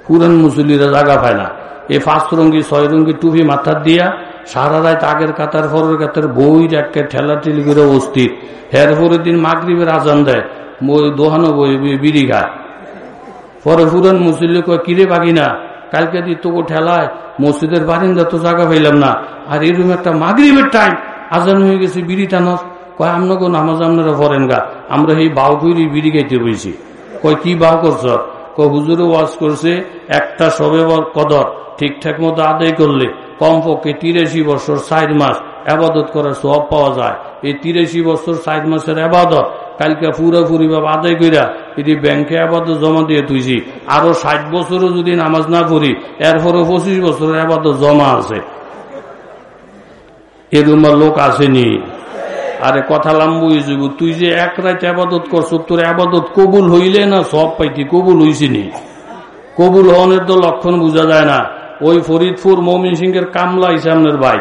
পুরান মুসল্লিরা জাগা পায় না। এ পাঁচ রঙ্গি, ছয় রঙ্গি টুপি মাথার দিয়া সারা রাত আগের কাতার, পরের কাতার বই একে ঠেলা ঠেলি করে অস্থির হের পরের দিন মাগরীবের আজান দেয়। দোহানো বই, বিড়ি খায়। পরে ফুরান মুসল্লি কয়, কিরে বাগি না কালকে দিয়ে তবু ঠেলায় মসজিদের বারিন্দা, তো জায়গা পাইলাম না। আর এরকম একটা মাগরীবের টাইম আজান হয়ে গেছে, বিড়ি টানস। কয় আমনগো নামাজ আপনারা ভরেন গা, আমরা এই বাউ বিড়ি খাইতে বইছি। কয়, কি বাউ করছ? হুজুরে ওয়াজ করছে, একটা সবে কদর, ঠিকঠাক মতো আদায় করলে। কমপক্ষে তিরাশি বছর ষাট মাস আবাদত করার সব পাওয়া যায়। এই তিরাশি বছর ষাট মাসের আবাদত কালকে পুরোপুরি বা আদায় করিয়া যদি ব্যাংকে আবাদত জমা দিয়ে তুইছি, আরও ষাট বছরও যদি নামাজ না পড়ি এরপরে পঁচিশ বছরের আবাদত জমা আছে। এরকম লোক আসেনি। আরে কথা লাম্বু যাব তুই যে এক রাত আবাদত করছ, তোর আবাদত কবুল হইলে না সব পাইতি, কবুল হইছিনি কবুল হওয়ানের তো লক্ষণ বোঝা যায় না। ওই ফরিদপুর মমিন সিংহের কামলা ইসামনের ভাই।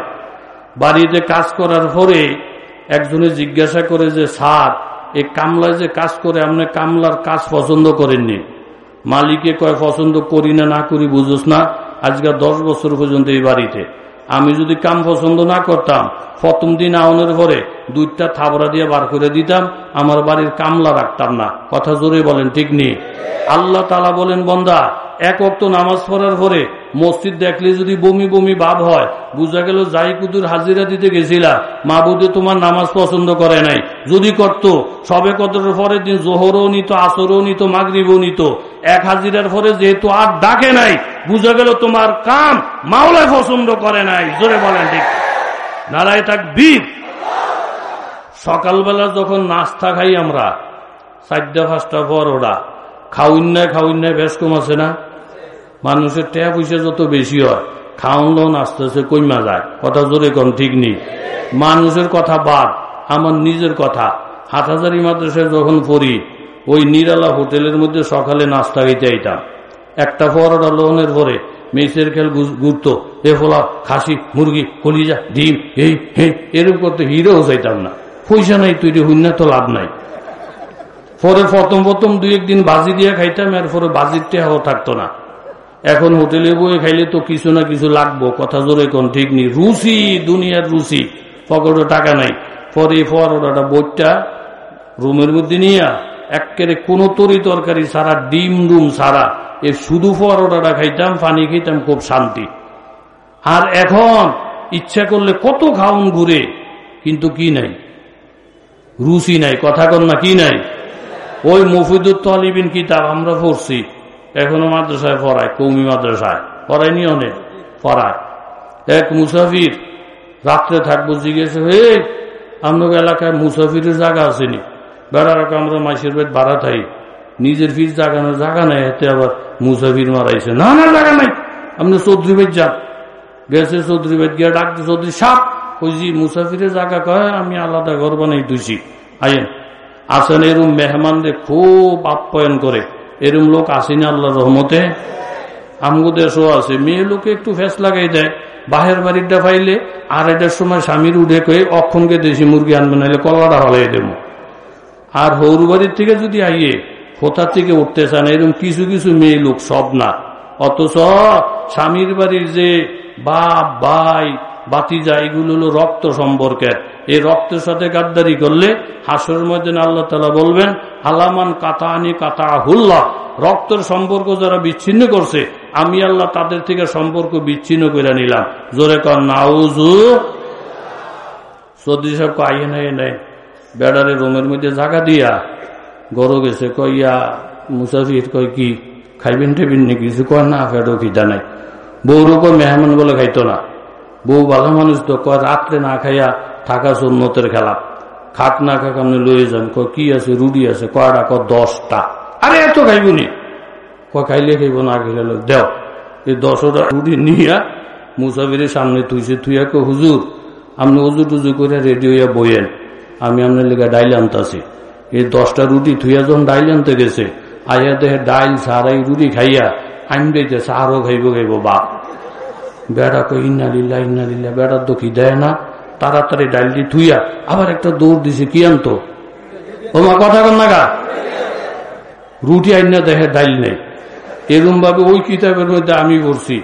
বাড়িতে কাজ করার পরে একজনে জিজ্ঞাসা করে যে, স্যার, এই কামলায় যে কাজ করে, আপনি কামলার কাজ পছন্দ করেননি? মালিকে কয়, পছন্দ করি না না করি, বুঝোস না। আজকে দশ বছর পর্যন্ত এই বাড়িতে। আমি যদি কাম পছন্দ না করতাম, প্রথম দিন আউনের পরে দুইটা থাবড়া দিয়ে বার করে দিতাম, আমার বাড়ির কামলা রাখতাম না। কথা জোরে বলেন, ঠিক নেই। আল্লাহ তালা বলেন, বন্দা এক অক্ত নামাজ পড়ার পরে মসজিদ দেখলে যদি বমি বমি ভাব হয়, বুঝা গেল যাই কুতুর হাজিরা দিতে গেছিলা মা বুধে তোমার নামাজ পছন্দ করে নাই। যদি করত, সবে কতটার পরে দিন জোহরও নিত, আসরও নিত, মাগরিবও নিত। এক হাজিরার পরে যেহেতু আর ডাকে নাই, বুঝা গেল তোমার কাম মাওলায় পছন্দ করে নাই। জোরে বলেন ঠিক। নারায় থাক বীর সকালবেলা যখন নাস্তা খাই আমরা, চারটা, পাঁচটা পর ওরা খাউন নাই খাউন বেশ কম আছে না? মানুষের ট্যা পয়সা যত বেশি হয় খাওন লোন আস্তে আস্তে কইমা যায়। কথা জোরে কম ঠিক নেই। মানুষের কথা বাদ, আমার নিজের কথা। হাটহাজারি মাদ্রাসায় যখন পড়ি, ওই নিরালা হোটেলের মধ্যে সকালে নাস্তা খাইতে আইতাম। একটা পরোটা লোনের পরে মেসের খেল ঘুরতো এ ফোলা খাসি, মুরগি, কলিজা, ডিম, এই, হে এরকম করতে হিরো চাইতাম না। পয়সা নাই, তুই হুন্না তো লাভ নাই। পরে প্রথম প্রথম দুই একদিন বাজি দিয়ে খাইতাম, এর পরে বাজির টেহাও থাকতো না। এখন হোটেলে বয়ে খাইলে তো কিছু না কিছু লাগবো, কথা জোরে কোন ঠিক নেই। রুচি দুনিয়ার রুচি পকেটে টাকা নাই। পরে ফরোটা বইটা রুমের মধ্যে নিয়ে একেবারে কোনো তরি তরকারি সারা ডিম ডুম সারা এ শুধু ফরোটাটা খাইতাম, পানি খাইতাম, খুব শান্তি। আর এখন ইচ্ছা করলে কত খাউন ঘুরে, কিন্তু কি নাই? রুচি নাই, কথা কন না, কি নাই? ওই মুফিদুর তলিবিন কিতাব আমরা পড়ছি। এখনও মাদ্রাসায় পড়ায়, কৌমি মাদ্রাসায়। পড়ায়নি অনেক পড়ায়। এক মুসাফির, রাত্রে থাকব, জিজ্ঞেস হে আপনার এলাকায় মুসাফিরের জায়গা আসেনি। বেড়ার আমরা মাসের বেদ ভাড়া থাই। নিজের ফির জাগানোর জায়গা নেই, এতে আবার মুসাফির মারাইছে। না না, জায়গা নাই। আপনি চৌধুরী বেদ যান। গেছে চৌধুরী বেদ গিয়ে ডাকতে চৌধুরী, সাপ! ওই জি, মুসাফিরের জায়গা কয়, আমি আলাদা ঘর বানাই দুইছি আইন আসেন এরম মেহমানদের খুব আপ্যায়ন করে। এরম লোক আসেনি আল্লাহ রহমতে। আমগো দেশও আছে, মেয়ে লোকে একটু ফেস লাগাই দেয়। বাহের বাড়িটা পাইলে আর এটার সময় স্বামীর উঠে কয়ে, অক্ষণকে দেশি মুরগি আনবে নাহলে কলাটা হলাই দেব। আর হৌরু বাড়ির থেকে যদি আইয়ে কোথা থেকে উঠতে চান এরকম কিছু কিছু মেয়ে লোক সব না। অথচ স্বামীর বাড়ির যে বাপ, ভাই বাতিজা এগুলো হলো রক্ত সম্পর্কের। এই রক্তের সাথে গাদ্দারি করলে হাসর মধ্যে আল্লাহ তালা বলবেন আলামান আনি কাতা হুল্লা রক্তের সম্পর্ক যারা বিচ্ছিন্ন করছে, আমি আল্লাহ তাদের থেকে সম্পর্ক বিচ্ছিন্ন করে নিলাম। জোরে কর নাউজু সর্দি সাহেব আইয়ে নাই, নেই। বেড়ারে রুমের মধ্যে জাগা দিয়া গরু গেছে কইয়া মুসাফির, কয়, কি, খাইবেন টেবিন নাকি? কিছু কয়, না, ফেরো, খিদা নাই। বউরও কয় মেহমান বলে খাইতো না। বউ ভালো মানুষ তো কয়, রাত্রে না খাইয়া থাকা সুন্নতের খেলা। খাট না আপনি লয়ে যান ক কি আছে রুডি আছে, কয়টা ক দশটা। আরে, এত খাইবনি ক খাইলে খাইব না খেলে দেও। এই দশটা রুটি নিয়া মুসাফিরের সামনে তুইছে তুই এক হুজুর, আপনি উজু টুজু করে রেডি হইয়া বইয়েন। আমি আপনার লেগে ডাইল আনতাছি। এই দশটা রুটি থুইয়া যখন ডাইল আনতে গেছে আইয়া দেহে ডাইল, সারাই রুটি খাইয়া আইন দিতেছে আরও খাইব খাইব, বাপ। বেড়া কই ইন্না লিল্লা ইন্না লিল্লা বেড়ার তো কি দেয় না। তাড়াতাড়ি ডাইলটি থুইয়া আবার একটা দৌড় দিছে, কি আনতো? ও মা কথা কন নাগা রুটি আইনা দেখে ডাইল নেই। এরম ভাবে ওই কিতাবের মধ্যে আমি পড়ছি।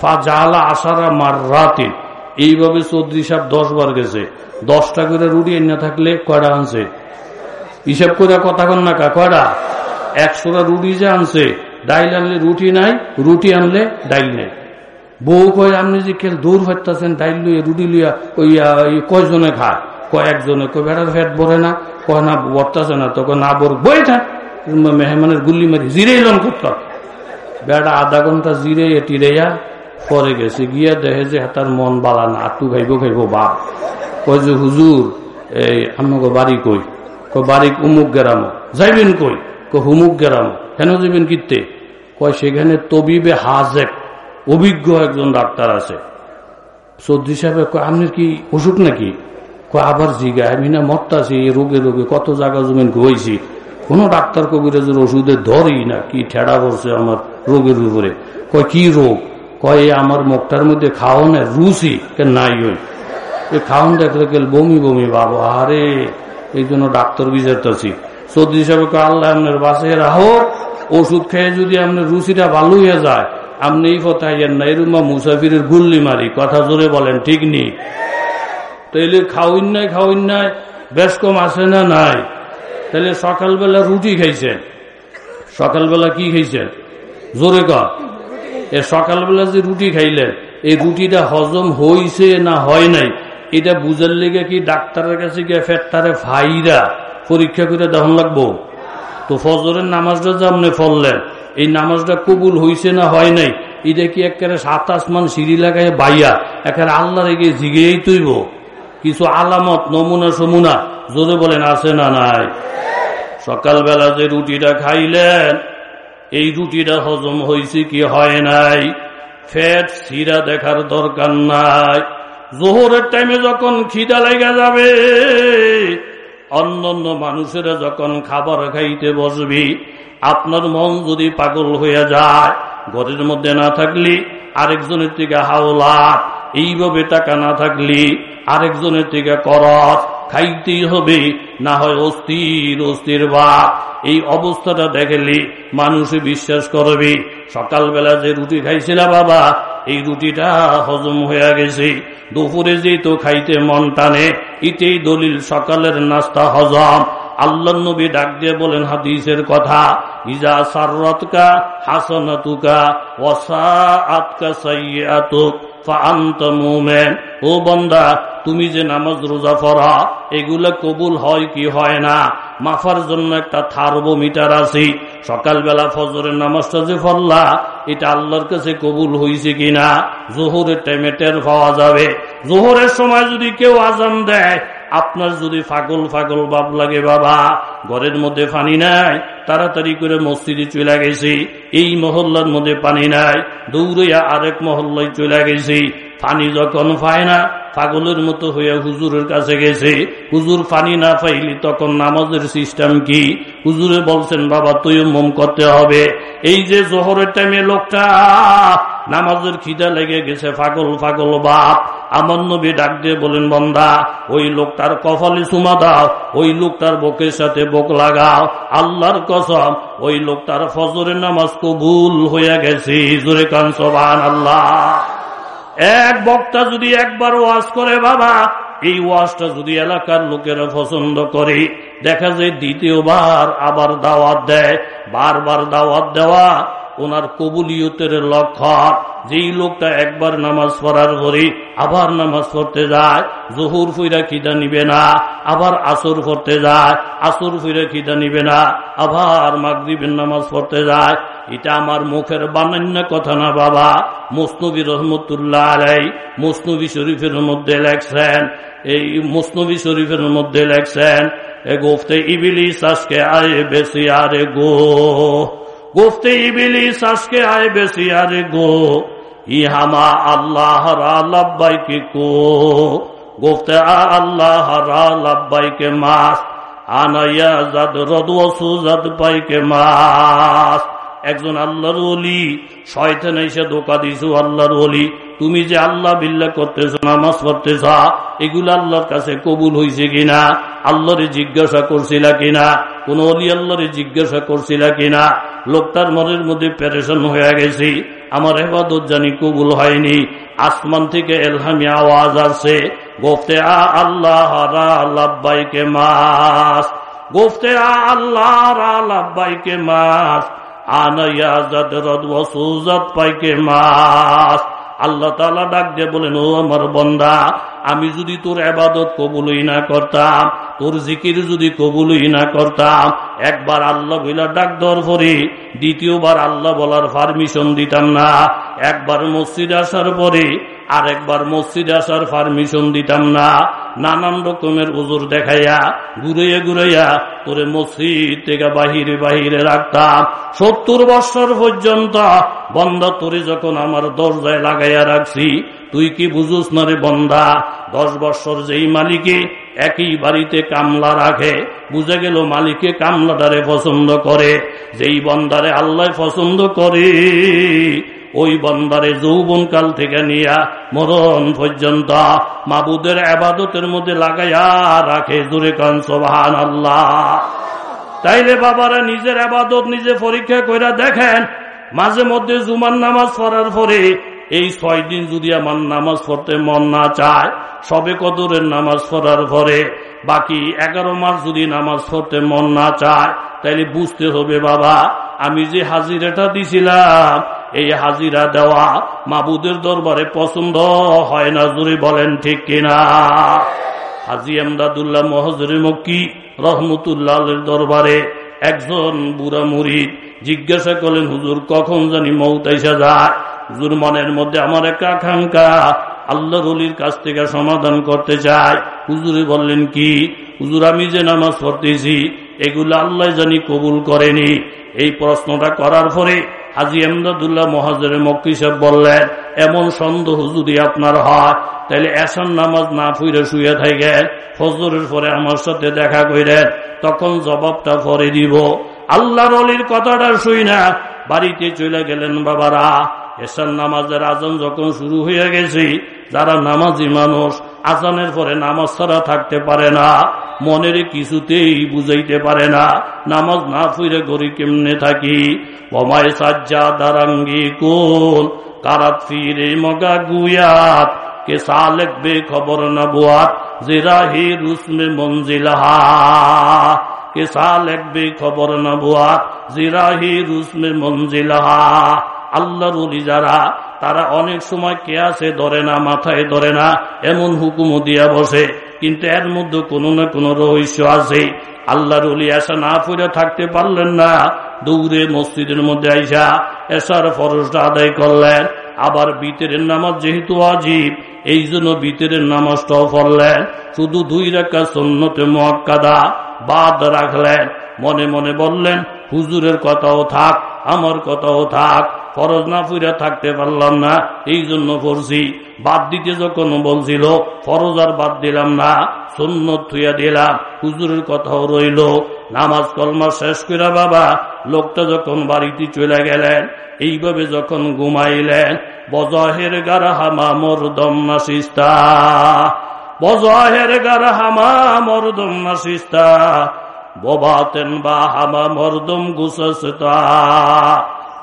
ফা জালা আসারা মার রাতে। এইভাবে চৌধুরী সাহেব দশ বার গেছে। দশটা করে রুটি আইনা থাকলে কয়টা আনছে? হিসাব করে কথা কন না কয়টা? একশোটা রুটি যে আনছে। ডাইল আনলে রুটি নাই, রুটি আনলে ডাইল নেই। বউ কয়, আপনি যে খেল দৌড় ফাটতেছেন ডাইল লুয়ে রুটি লুইয়া, ওই কয়জনে খায় কয়েকজনে কয় বেড়ার ফ্যাট ভরে না। কয়, না, বর্তাছে না তো। না, বর, বই থাক। মেহমানের গুল্লি মারি, জিরে লন করত বেড়া আধা ঘণ্টা জিরে টিরেয়া পরে গেছে, গিয়া দেখে যে তার মন বালা না, আটু খাইব খাইব বাপ। কয় যে, হুজুর, এই আমাকে বাড়ি কই? কয়, বাড়ি উমুক গেরাম। যাইবেন কই? কয়, হুমুক গেরাম। কেন যাবেন কিতে কয়, সেখানে তবিবে হাজেক। অভিজ্ঞ একজন ডাক্তার আছে। চৌধুরী সাহেব কয় আপনার কি অসুখ নাকি? আবার জিগা আমি না মরতাছি রোগে রোগে কত জায়গা জমিন ঘুমাইছি। কোন ডাক্তার কবিরাজের ওষুধে ধরেই না, কি ঠেড়া করছে আমার রোগের উপরে। কয়, কি রোগ? কয় আমার মুখটার মধ্যে খাওয়ানো রুচি নাই ওই। খাওয়ান দেখলে গেল বমি বমি বাবা আরে, এই জন্য ডাক্তার বিচারতেছি। চৌধুরী সাহেব আল্লাহ আপনার বাসে রাহো ওষুধ খেয়ে যদি আপনার রুচিটা ভালো হয়ে যায় আপনি ইয়েন না এরুমা মুসাফিরের গুল্লি মারি, কথা জোরে বলেন, ঠিক নেই তাইলে খাওয়িন নাই খাওয়িন নাই বেশ কম আছে না নাই? তাহলে সকালবেলা রুটি খাইছেন। সকালবেলা কি খাইছেন? জোরে কর এ সকালবেলা যে রুটি খাইলেন, এই রুটিটা হজম হইছে না হয় নাই? এটা বুঝার লেগে কি ডাক্তারের কাছে গিয়ে ফেরতারে ভাইরা পরীক্ষা করে দেখান লাগবো? তো ফজরের নামাজটা যে আপনি ফললেন এই নামাজটা কবুল হইছে না হয় নাই? এটা কি একেবারে সাত আসমান সিঁড়ি লাগায় বাইয়া, একেবারে আল্লাহ রেগে জিগেই তৈব। কিছু আলামত, নমুনা সমুনা, জোরে বলেন, আছে না নাই? সকালবেলা যে রুটিটা খাইলেন, এই রুটিটা হজম হয়েছে কি হয় নাই? ফ্যাট সিরা দেখার দরকার নাই। জোহরের টাইমে যখন খিদা লেগে যাবে অন্য অন্য মানুষেরা যখন খাবার খাইতে বসবি আপনার মন যদি পাগল হয়ে যায়, ঘরের মধ্যে না থাকলি আরেকজনের থেকে হাওলা, এইভাবে টাকা না থাকলি আরেকজনের থেকে করস খাইতেই হবে, না হয় অস্থির অস্থির বা এই অবস্থাটা দেখেলি মানুষে বিশ্বাস করবি, সকালবেলা যে রুটি খাইছিল বাবা, এই রুটিটা হজম হয়ে গেছে। দুপুরে যে তো খাইতে মন টানে ইটেই দলিল সকালের নাস্তা হজম। আল্লাহ নবী ডাক দিয়ে বলেন হাদিসের কথা, ইজা সাররতকা হাসনাতুকা ওয়াসা আতকা সাইয়াতুক ও বন্দা, তুমি যে নামাজ রোজা পড়া, এগুলো কবুল হয় কি হয় না? মাফার জন্য একটা থার্বোমিটার আছে। সকালবেলা ফজরের নামাজটা যে ফল্লা এটা আল্লাহর কাছে কবুল হয়েছে কিনা? জোহরের টাইমে টের পাওয়া যাবে। জোহরের সময় যদি কেউ আজান দেয় আপনার যদি ফাগল ফাগল বাপ লাগে বাবা, ঘরের মধ্যে পানি নাই, তাড়াতাড়ি করে মসজিদে চলে গেছি, এই মহল্লার মধ্যে পানি নাই দৌড়িয়া আরেক মহল্লায় চলে গেছি, পানি যখন পায় না পাগলের মতো হয়ে হুজুরের কাছে গেছে, হুজুর পানি না পাইলি তখন নামাজের সিস্টেম কি? হুজুরে বলছেন, বাবা তুই মম করতে হবে। এই যে জোহরের টাইমে লোকটা নামাজের খিদা লেগে গেছে ফাগল ফাগল বাপ। আমার নবী ডাক দিয়ে বলেন, বন্দা, ওই লোকটার কফালি সুমা দাও, ওই লোকটার বকের সাথে বক লাগাও। আল্লাহর কসম, ওই লোকটার ফজরের নামাজ কবুল হয়ে গেছে। জোরে কান সবান আল্লাহ এক বক্তা যদি একবার ওয়াজ করে, বাবা, এই ওয়াজটা যদি এলাকার লোকেরা পছন্দ করে, দেখা যায় দ্বিতীয়বার আবার দাওয়াত দেয়, বারবার দাওয়াত দেওয়া ওনার কবুলিয়তের লক্ষণ, যেই লোকটা একবার নামাজ পড়ার পরে আবার নামাজ পড়তে যায়, জহুর ফুইরা খিদা নিবে না, আবার আসর পড়তে যায়, আসর ফুইরা খিদা নিবে না, আবার মাগরিবের নামাজ পড়তে যায়। এটা আমার মুখের বানান্য কথা না বাবা। মুসনবী রহমতুল্লাহ আলাই মুসনবী শরীফের মধ্যে লেখছেন, এই মুসনবী শরীফের মধ্যে লেখছেন, এ গোফতে ইবিলিস আজকে আয় বেশি আরে গো। গোফতে ইবিলিস আজকে আয় বেশি, আরে গো। ইহামা আল্লাহ লাব্বাইকে কো। গোফতে আল্লাহ লাব্বাইকে মাস। আনাইয়া জাদ রদ সুজাদ পাইকে মাস। একজন আল্লাহর অলি শয়তান এসে ধোকা দিছো আল্লাহর অলি তুমি যে আল্লাহ বিল্লা করতেছ, নামাজ পড়তেছ এগুলো আল্লাহর কাছে কবুল হয়েছে কিনা? আল্লাহরে জিজ্ঞাসা করছিলা কিনা? কোন অলি আল্লাহরে জিজ্ঞাসা করছিলা কিনা? লোকটার মনের মধ্যে প্যারেশন হয়ে গেছি, আমার হেফাদত জানি কবুল হয়নি। আসমান থেকে এলহামি আওয়াজ আছে গোফতে আ আল্লাহ লাব্বাইকে মাস। গোফতে আ আল্লাহ লাব্বাইকে মাস। আল্লাহ তালা ডাক দিয়ে বলেন, ও আমার বন্দা, আমি যদি তোর আবাদত কবুলই না করতাম, তোর জিকির যদি কবুলই না করতাম, একবার আল্লাহ বইলা ডাক দর করি, দ্বিতীয়বার আল্লাহ বলার পারমিশন দিতাম না, একবার মসজিদ আসার পরে আর একবার মসজিদে আসার পারমিশন দিতাম না। নানান রকমের উজুর দেখাইয়া, ঘুরাইয়া ঘুরাইয়া তোরে মসজিদ থেকে বাহিরে বাহিরে রাখতাম। সত্তর বৎসর পর্যন্ত বন্ধা তোরে যখন আমার দরজায় লাগাইয়া রাখছি, তুই কি বুঝুস না রে বন্ধা দশ বৎসর যেই মালিকে একই বাড়িতে কামলা রাখে, বুঝে গেল মালিকে কামলাটারে পছন্দ করে। যেই বন্দারে আল্লাহ পছন্দ করে ওই বন্দারে যৌবন কাল থেকে নিয়া মরণ পর্যন্ত মাবুদের আবাদতের মধ্যে লাগাইয়া রাখে জোরে কান সোহান আল্লাহ তাইলে বাবারা নিজের আবাদত নিজে পরীক্ষা করে দেখেন, মাঝে মধ্যে জুমার নামাজ পড়ার পরে এই ছয় দিন যদি আমার নামাজ পড়তে মন না চায়, সবে কদরের নামাজ পড়ার পরে বাকি এগারো মাস যদি নামাজ পড়তে মন না চায়, তাইলে বুঝতে হবে, বাবা, আমি যে হাজিরাটা দিছিলাম, এই হাজিরা দেওয়া মাবুদের দরবারে পছন্দ হয় না জুড়ে বলেন ঠিক কিনা? হাজি আমদাদুল্লাহ মহজরে মক্কি রহমতুল্লাহের দরবারে একজন বুড়া মুড়ি জিজ্ঞাসা করলেন, হুজুর, কখন জানি মৌতাইসা যায়? হুজুর মনের মধ্যে আমার একটা আকাঙ্ক্ষা আল্লাহ রলির কাছ থেকে সমাধান করতে চাই হুজুরে বললেন, কি? হুজুর, আমি যে নামাজ পড়তেছি, এগুলো আল্লাহ জানি কবুল করেনি। এই প্রশ্নটা করার পরে হাজি এমদাদুল্লাহ মহাজরে মক্কি সাহেব বললেন, এমন সন্দেহ যদি আপনার হয়, তাহলে এসান নামাজ না ফুইরে শুয়ে থাকেন ফজরের পরে আমার সাথে দেখা করেন তখন জবাবটা পরে দিব। আল্লাহর অলির কথাটা শুই না, বাড়িতে চলে গেলেন বাবারা। এসান নামাজের আজান যখন শুরু হয়ে গেছি যারা নামাজি মানুষ আজানের পরে নামাজ ছাড়া থাকতে পারে না, মনের কিছুতেই বুঝাইতে পারে না, নামাজ না ফুইরে গড়ি কেমনে থাকি? বমায় সাজ্জা দারাঙ্গি কোন কারাত ফিরে মগা গুয়াত, কে সালেক বে খবর নবুয়াত জিরাহি রুসমে মঞ্জিলহা কে সালেক বে খবর নবুয়াত জিরাহি রুসমে মঞ্জিলহা আল্লাহর যারা তারা অনেক সময় কে আছে ধরে না, মাথায় ধরে না, এমন হুকুম দিয়া বসে। কিন্তু এর মধ্যে কোনো না কোনো রহস্য আছে। আল্লাহর অলি আসা না ফুরে থাকতে পারলেন না। দৌড়ে মসজিদের মধ্যে আইসা এসার ফরজটা আদায় করলেন। আবার বিতেরের নামাজ যেহেতু অজীব এই জন্য বিতেরের নামাজটাও পড়লেন। শুধু দুই রেখা সন্ন্যতে মক্কাদা বাদ রাখলেন। মনে মনে বললেন হুজুরের কথাও থাক, আমার কথাও থাক, ফরজ না ফুইরা থাকতে পারলাম না, এই জন্য পড়ছি। বাদ দিতে যখন বলছিল, ফরজ আর বাদ দিলাম না, সুন্নত থুইয়া দিলাম, হুজুরের কথাও রইল। নামাজ কলমা শেষ করে বাবা, লোকটা যখন বাড়িতে চলে গেলেন, এইভাবে যখন ঘুমাইলেন, বজহের গারা হামা মোর দম নাসিস্তা বজহের গারা হামা মোর দম নাসিস্তা ববাতেন বা হামা মরদম গুসস্তা।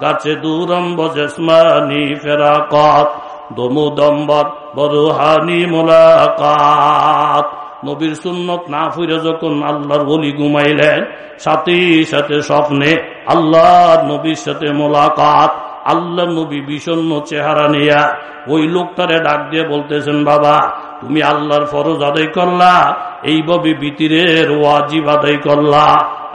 গাছে দূরম বজসমানি ফেরাকত, দমুদম্বর বরুহানি মোলাকাত। নবীর সুন্নত না ফিরে যখন আল্লাহর বলি ঘুমাইলেন, সাথে সাথে স্বপ্নে আল্লাহ নবীর সাথে মোলাকাত। আল্লাহ নবী বিষণ্ন চেহারা নিয়া ওই লোকটারে ডাক দিয়ে বলতেছেন, বাবা, তুমি আল্লাহর ফরজ আদায় করলা, এইভাবে বিতিরের ওয়াজিব আদায় করলা,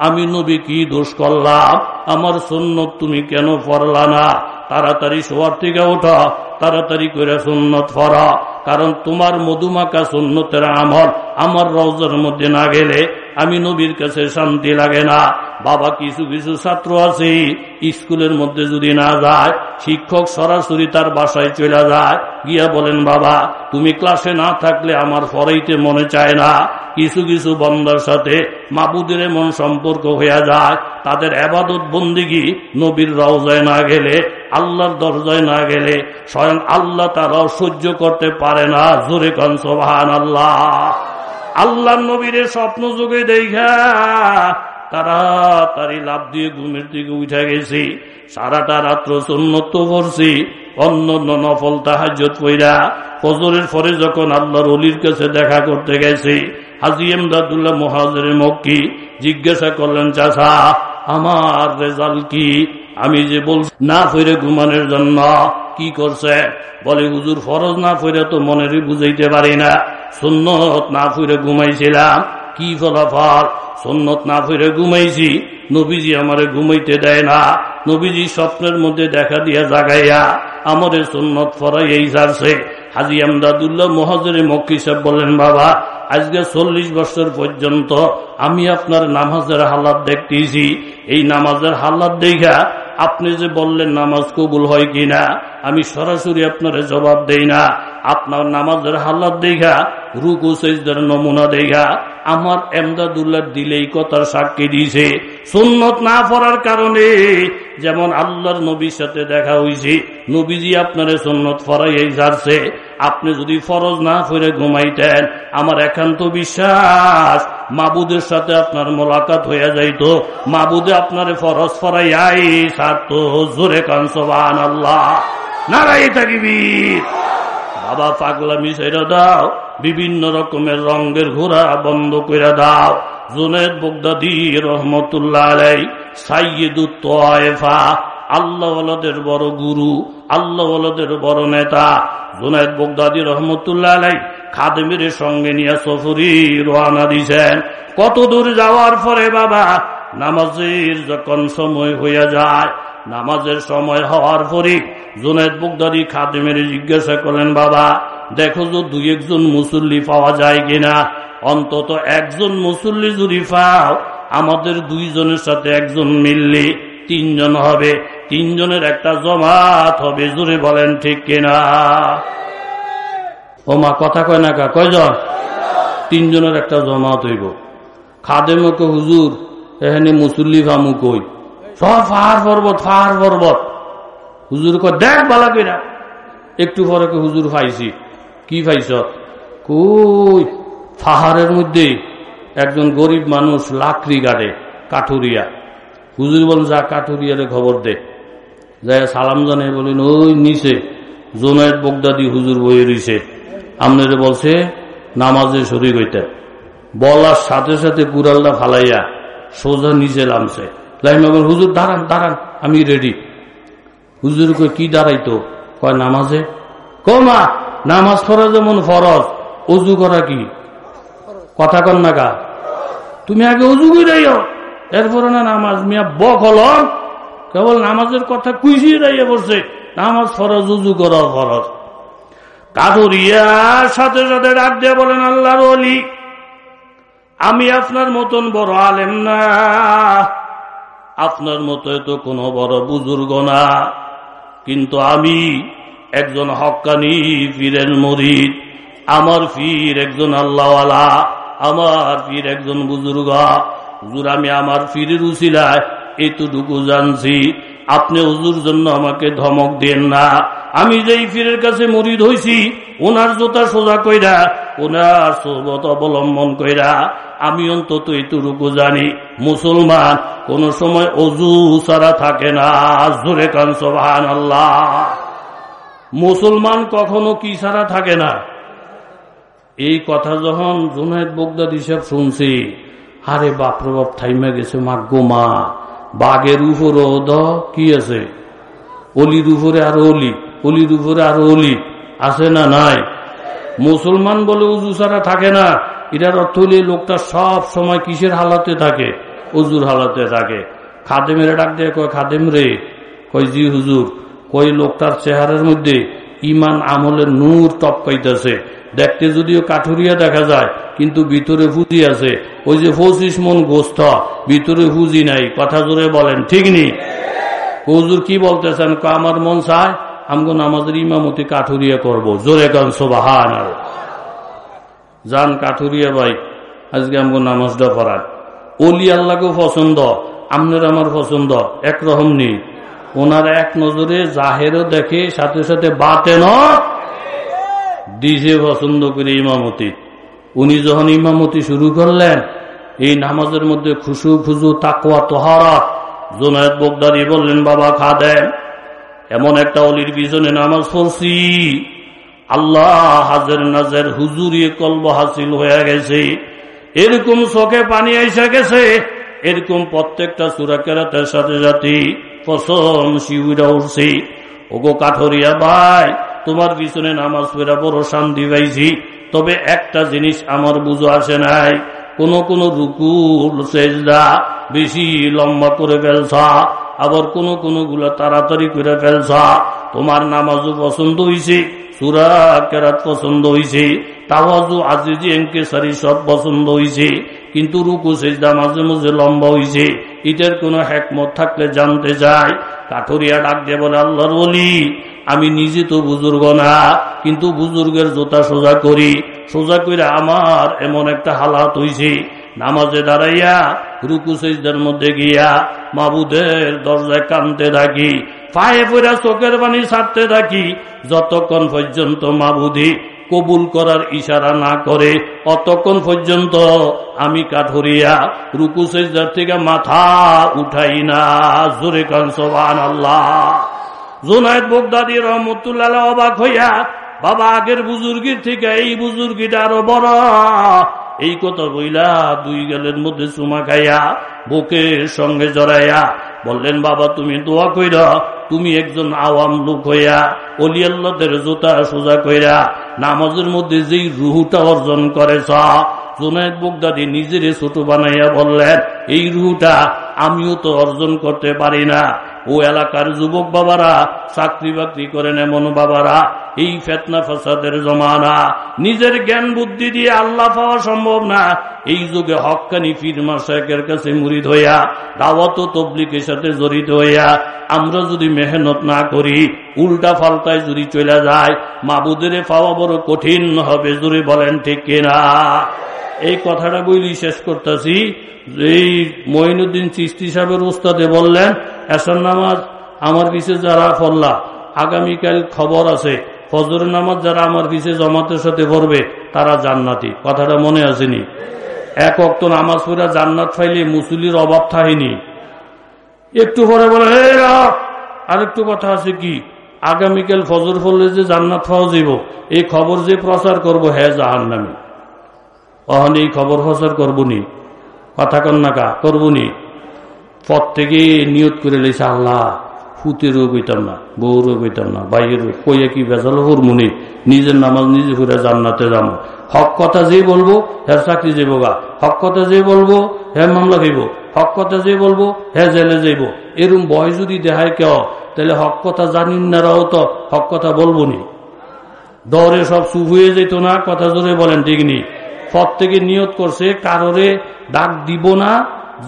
আমি নবী কি দোষ করলাম আমার সন্ন্যত তুমি কেন পড়লা না? তাড়াতাড়ি শোয়ার থেকে ওঠা, তাড়াতাড়ি করে সুন্নত ফরা কারণ তোমার মধুমাকা সুন্নতের আমল আমার রওজার মধ্যে না গেলে আমি নবীর কাছে শান্তি লাগে না। বাবা কিছু কিছু ছাত্র আছে, স্কুলের মধ্যে যদি না যায়, শিক্ষক সরাসরি তার বাসায় চলে যায়। গিয়া বলেন, বাবা, তুমি ক্লাসে না থাকলে আমার ফরাইতে মনে চায় না। কিছু কিছু বন্দার সাথে মাবুদের এমন সম্পর্ক হয়ে যায়। তাদের আবাদত বন্দিগি নবীর রওজায় না গেলে, আল্লাহর দরজায় না গেলে, স্বয়ং আল্লাহ তারাও সহ্য করতে পারে না। জোরে কনসবাহান আল্লাহ আল্লাহ নবীর স্বপ্ন যুগে দেখা তাড়াতাড়ি লাভ দিয়ে ঘুমের দিকে উঠে গেছি। সারাটা রাত্র সন্ন্যত করছি অন্য নফল তাহাজত কইরা। ফজরের পরে যখন আল্লাহর অলির কাছে দেখা করতে গেছি, হাজি এমদাদুল্লাহ মহাজের মক্কি জিজ্ঞাসা করলেন চাষা আমার রেজাল্ট কি? আমি যে বল না ফিরে ঘুমানোর জন্য কি করছে? বলে, হুজুর, ফরজ না ফিরে তো মনেরই বুঝাইতে পারি না। সুন্নত না ফিরে ঘুমাইছিলাম। কি ফলাফল? সন্নত না ফিরে ঘুমাইছি। নবীজি আমারে ঘুমাইতে দেয় না। নবীজি স্বপ্নের মধ্যে দেখা দিয়া জাগাইয়া আমারে ফরাই এই যাচ্ছে হাজি আমদাদুল্লাহ মহাজরে মক্কি সাহেব বললেন, বাবা, আজকে চল্লিশ বছর পর্যন্ত আমি আপনার নামাজের হালাত দেখতেছি। এই নামাজের হালাত দেখা আপনি যে বললেন নামাজ কবুল হয় কিনা আমি সরাসরি আপনার জবাব দেই না। আপনার নামাজের হালাত দেখা, রুকু, সেজদার নমুনা দেখা, আমার এমদাদুল্লাহ দিলেই কথার সাক্ষী দিয়েছে। সুন্নত না পড়ার কারণে যেমন আল্লাহর নবীর সাথে দেখা হয়েছে নবীজি আপনার সুন্নত ফরাই যাচ্ছে। আপনি যদি ফরজ না ফিরে ঘুমাইতেন, আমার একান্ত বিশ্বাস, মাবুদের সাথে আপনার মোলাকাত হইয়া যাইত। মাবুদে আপনার ফরজ ফরাই আই সাত জোরে কানসবান আল্লাহ নারাই থাকিবি বাবা পাগলামি সেরা দাও, বিভিন্ন রকমের রঙের ঘোরা বন্ধ করে দাও। জুনেদ বগদাদি রহমতুল্লাহ আল্লাহ বড় গুরু আল্লাহ বড় নেতা। জুনায়দ বগদাদি রহমতুল্লাহ আলাই খাদেমের সঙ্গে নিয়ে সফরি রোয়ানা দিছেন। কত দূর যাওয়ার পরে বাবা, নামাজের যখন সময় হইয়া যায় নামাজের সময় হওয়ার পরে জুনায়দ বগদাদি খাদেমের জিজ্ঞাসা করেন বাবা, দেখো যে দুই একজন মুসল্লি পাওয়া যায় কিনা? অন্তত একজন মুসল্লি যদি পাও, আমাদের দুইজনের সাথে একজন মিললে তিনজন হবে। তিনজনের একটা জমাত হবে জুড়ে বলেন ঠিক কিনা? ও মা, কথা কয় না কা? কয়জন? তিনজনের একটা জমাত হইব। খাদেমকে হুজুর এখানে মুসল্লি ফামু কই? সব ফাহার পর্বত ফাহার পর্বত। হুজুর কয়, দেখ বালা কইরা। একটু পরে হুজুর পাইছি কি পাইছ কই, ফাহারের মধ্যে একজন গরিব মানুষ লাকড়ি গাড়ে, কাঠুরিয়া। হুজুর বল, যা কাঠুরিয়ারে খবর দে। যাই সালাম জানে বলেন, ওই নিচে জোনায়দ বগদাদি হুজুর বয়ে রইছে। আপনারে বলছে, নামাজে শরীর হইতে। বলার সাথে সাথে কুড়ালটা ফালাইয়া সোজা নিচে নামছে। লাইমাগর হুজুর দাঁড়ান দাঁড়ান, আমি রেডি হুজুর কই, কি দাঁড়াইতো? কয়, নামাজে? কমা নামাজ পড়া যেমন ফরজ, অজু করা কি? কথা কন না গা। তুমি আগে উজু করে এরপরে না নামাজ, মিয়া বক হল। কেবল নামাজের কথা কুইসিয়ে দাঁড়িয়ে বসছে। নামাজ ফরজ উজু করা ফরজ। কাদুরিয়ার সাথে সাথে ডাক দিয়ে বলেন, আল্লাহর অলি আমি আপনার মতন বড় আলেম না। আপনার মতো এত কোনো বড় বুজুর্গ না। কিন্তু আমি একজন হকানি ফিরেন মরিদ, আমার ফির একজন আল্লাহওয়ালা, আমার ফির একজন বুজুর্গ। আমি আমার ফিরের উচিলায় এতটুকু জানছি আপনি হুজুর জন্য আমাকে ধমক দেন না। আমি যেই ফিরের কাছে মরিদ হইছি, ওনার জোতা সোজা কইরা, ওনার সোবত অবলম্বন কইরা, আমি অন্তত এতটুকু জানি, মুসলমান কোন সময় অজু সারা থাকে না। জোরে কান সোহান আল্লাহ মুসলমান কখনো কি সারা থাকে না? এই কথা যখন জুনায়দ বগদাদি সাহেব শুনছি আরে বাপ থাইমা গেছে মাগ্গো মা। বাঘের উপরে কি আছে? অলির উপরে আর অলি, অলির উপরে আর অলি, আছে না নাই? মুসলমান বলে উজু ছাড়া থাকে না। এটার অর্থ হলে লোকটা সব সময় কিসের হালাতে থাকে? উজুর হালাতে থাকে। খাদেমের ডাক দিয়ে, কয়, খাদেম রে, কয়, জি হুজুর কই লোকটার চেহারার মধ্যে ইমান আমলের নূর টপকাইতেছে দেখতে যদিও কাঠুরিয়া দেখা যায়, কিন্তু ভিতরে ফুজি আছে। ওই যে পঁচিশ মন গোস্ত, ভিতরে ফুজি নাই। কথা জোরে বলেন, ঠিক নি? হুজুর কি বলতেছেন? আমার মন চায় আমগো নামাজের ইমামতি কাঠুরিয়া করব। জোরে কান সোবাহান যান কাঠুরিয়া ভাই, আজকে আমগো নামাজটা পড়ান। অলি আল্লাহকেও পছন্দ, আমনের আমার পছন্দ, একরকম নেই। ওনার এক নজরে জাহেরও দেখে, সাথে সাথে বাতেন দিছে পছন্দ করে ইমামতি। উনি যখন ইমামতি শুরু করলেন, এই নামাজের মধ্যে খুশু খুশু তাকুয়া তোহারা, জোনায়দ বোগদারি বললেন, বাবা, খা দেন। এমন একটা অলির পিছনে নামাজ পড়ছি। আল্লাহ হাজের নাজের হুজুরি কলব হাসিল হয়ে গেছে। এরকম চোখে পানি এসে গেছে। এরকম প্রত্যেকটা সুরা কেরাতের সাথে সাথে ফসল শিউরা উঠছি ওগো কাঠরিয়া ভাই, তোমার পিছনে নামাজ পেরা বড় শান্তি পাইছি। তবে একটা জিনিস আমার বুঝো আসে নাই। কোন কোন রুকুল সেজদা বেশি লম্বা করে ফেলছা, আবার কোন কোনগুলা তাড়াতাড়ি করে ফেলছা। তোমার নামাজও পছন্দ হয়েছে সুরা কেরাত পছন্দ হয়েছে তাওয়াজু আজিজি এনকে সারি সব পছন্দ হয়েছে কিন্তু রুকু সেজদা মাঝে মাঝে লম্বা হয়েছে ইটের কোন হ্যাকমত থাকলে জানতে চাই কাঠুরিয়া ডাক দিয়ে বলে, আল্লাহর বলি আমি নিজে তো বুজুর্গ না, কিন্তু বুজুর্গের জোতা সোজা করি। সোজা করে আমার এমন একটা হালাত হয়েছে নামাজে দাঁড়াইয়া, রুকু সেজদের মধ্যে গিয়া মাবুদের দরজায় কানতে থাকি, পায়ে পড়া চোখের বাণী ছাড়তে থাকি, যতক্ষণ পর্যন্ত মাবুদি কবুল করার ইশারা না করে অতক্ষণ পর্যন্ত আমি কাঠরিয়া রুকু সেজদার থেকে মাথা উঠাই না। জোরে কান সোবান আল্লাহ জোনায়দ বোগদাদি রহমতুল্লাহ অবাক হইয়া, বাবা আগের বুজুর্গির থেকে এই বুজুর্গিটা আরও বড়। এই কথা বইলা দুই গেলের মধ্যে চুমা খাইয়া, বুকের সঙ্গে জড়াইয়া বললেন, বাবা, তুমি দোয়া কইরা, তুমি একজন আওয়াম লোক হইয়া অলিয়াল্লাদের জোতা সোজা কইরা নামাজের মধ্যে যেই রুহুটা অর্জন করেছ, জোনায়দ বুকদাদি নিজের ছোট বানাইয়া বললেন, এই রুহুটা আমিও তো অর্জন করতে পারি না ও এলাকার যুবক বাবারা, চাকরি বাকরি করেন এমন বাবারা, এই ফেতনা ফসাদের জমানা। নিজের জ্ঞান বুদ্ধি দিয়ে আল্লাহ পাওয়া সম্ভব না। এই যুগে হকানি ফিরমা শেখের কাছে মুড়িদ হইয়া, দাওয়াত তবলিকের সাথে জড়িত হইয়া, আমরা যদি মেহনত না করি, উল্টা ফাল্টায় যদি চলে যায়, মাবুদের পাওয়া বড় কঠিন হবে জুড়ে বলেন ঠিক কিনা? এই কথাটা বইলি শেষ করতেছি। এই মঈনুদ্দিন চিস্তি সাহেবের উস্তাদে বললেন এসন নামাজ আমার পিছে যারা ফল্লা আগামীকাল খবর আছে, ফজর নামাজ যারা আমার পিছে জমাতের সাথে পড়বে, তারা জান্নাতি। কথাটা মনে আসেনি। এক অক্ত নামাজ পড়া জান্নাত ফাইলে মুসুলির অভাব থাকেনি। একটু পরে বলে, হে আর একটু কথা আছে কি? আগামীকাল ফজর ফললে যে জান্নাত পাওয়া যাব এই খবর যে প্রচার করব হ্যাঁ জাহান নামে অহন খবর প্রচার করবনি, কথা কন্যাকা করবনি। পথ থেকে নিয়ত করে লেছে আল্লাহ ফুতেরও বইতাম না, বউরও বইতাম না, বাইরের কইয়া কি বেজাল হরমুনি, নিজের নামাজ নিজে ঘুরে জান্নাতে যাব। হক কথা যে বলব হ্যাঁ চাকরি যাব গা। হক কথা যে বলব হ্যাঁ মামলা খাইব। হক কথা যে বলব হ্যাঁ জেলে যাইব। এরম বয় যদি দেখায় কেউ, তাহলে হক কথা জানিন নারাও তো, হক কথা বলব নি। দৌড়ে সব চুপ হয়ে যেত না, কথা জোরে বলেন, ঠিক নি। পথ থেকে নিয়ত করছে, কারোরে ডাক দিব না,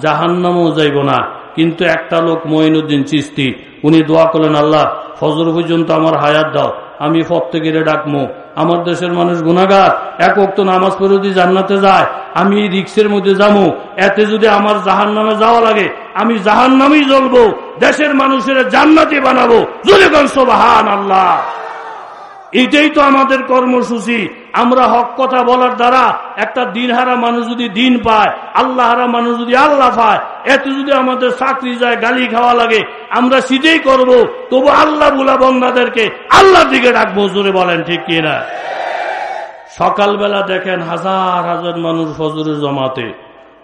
জাহান্নামও যাইব না। কিন্তু একটা লোক মঈনুদ্দিন চিস্তি উনি দোয়া করলেন, আল্লাহ, ফজর পর্যন্ত আমার হায়াত দাও, আমি পথ থেকে ডাকমো আমার দেশের মানুষ গুণাগার এক অক্ত নামাজ পড়ে যদি জান্নাতে যায়, আমি রিক্সের মধ্যে যাব এতে যদি আমার জাহান নামে যাওয়া লাগে, আমি জাহান নামেই জ্বলবো, দেশের মানুষের জান্নাতি বানাবো। জোরে গঞ্জ বাহান আল্লাহ এটাই তো আমাদের কর্মসূচি। আমরা হক কথা বলার দ্বারা একটা দিন হারা মানুষ যদি দিন পায় আল্লাহ হারা মানুষ যদি আল্লাহ পায়, এত যদি আমাদের চাকরি যায়, গালি খাওয়া লাগে, আমরা সেটাই করব। তবু আল্লাহ বুলা বন্দাদেরকে আল্লাহর দিকে ডাকবো, জোরে বলেন ঠিক কিনা? সকালবেলা দেখেন হাজার হাজার মানুষ ফজরে জমাতে।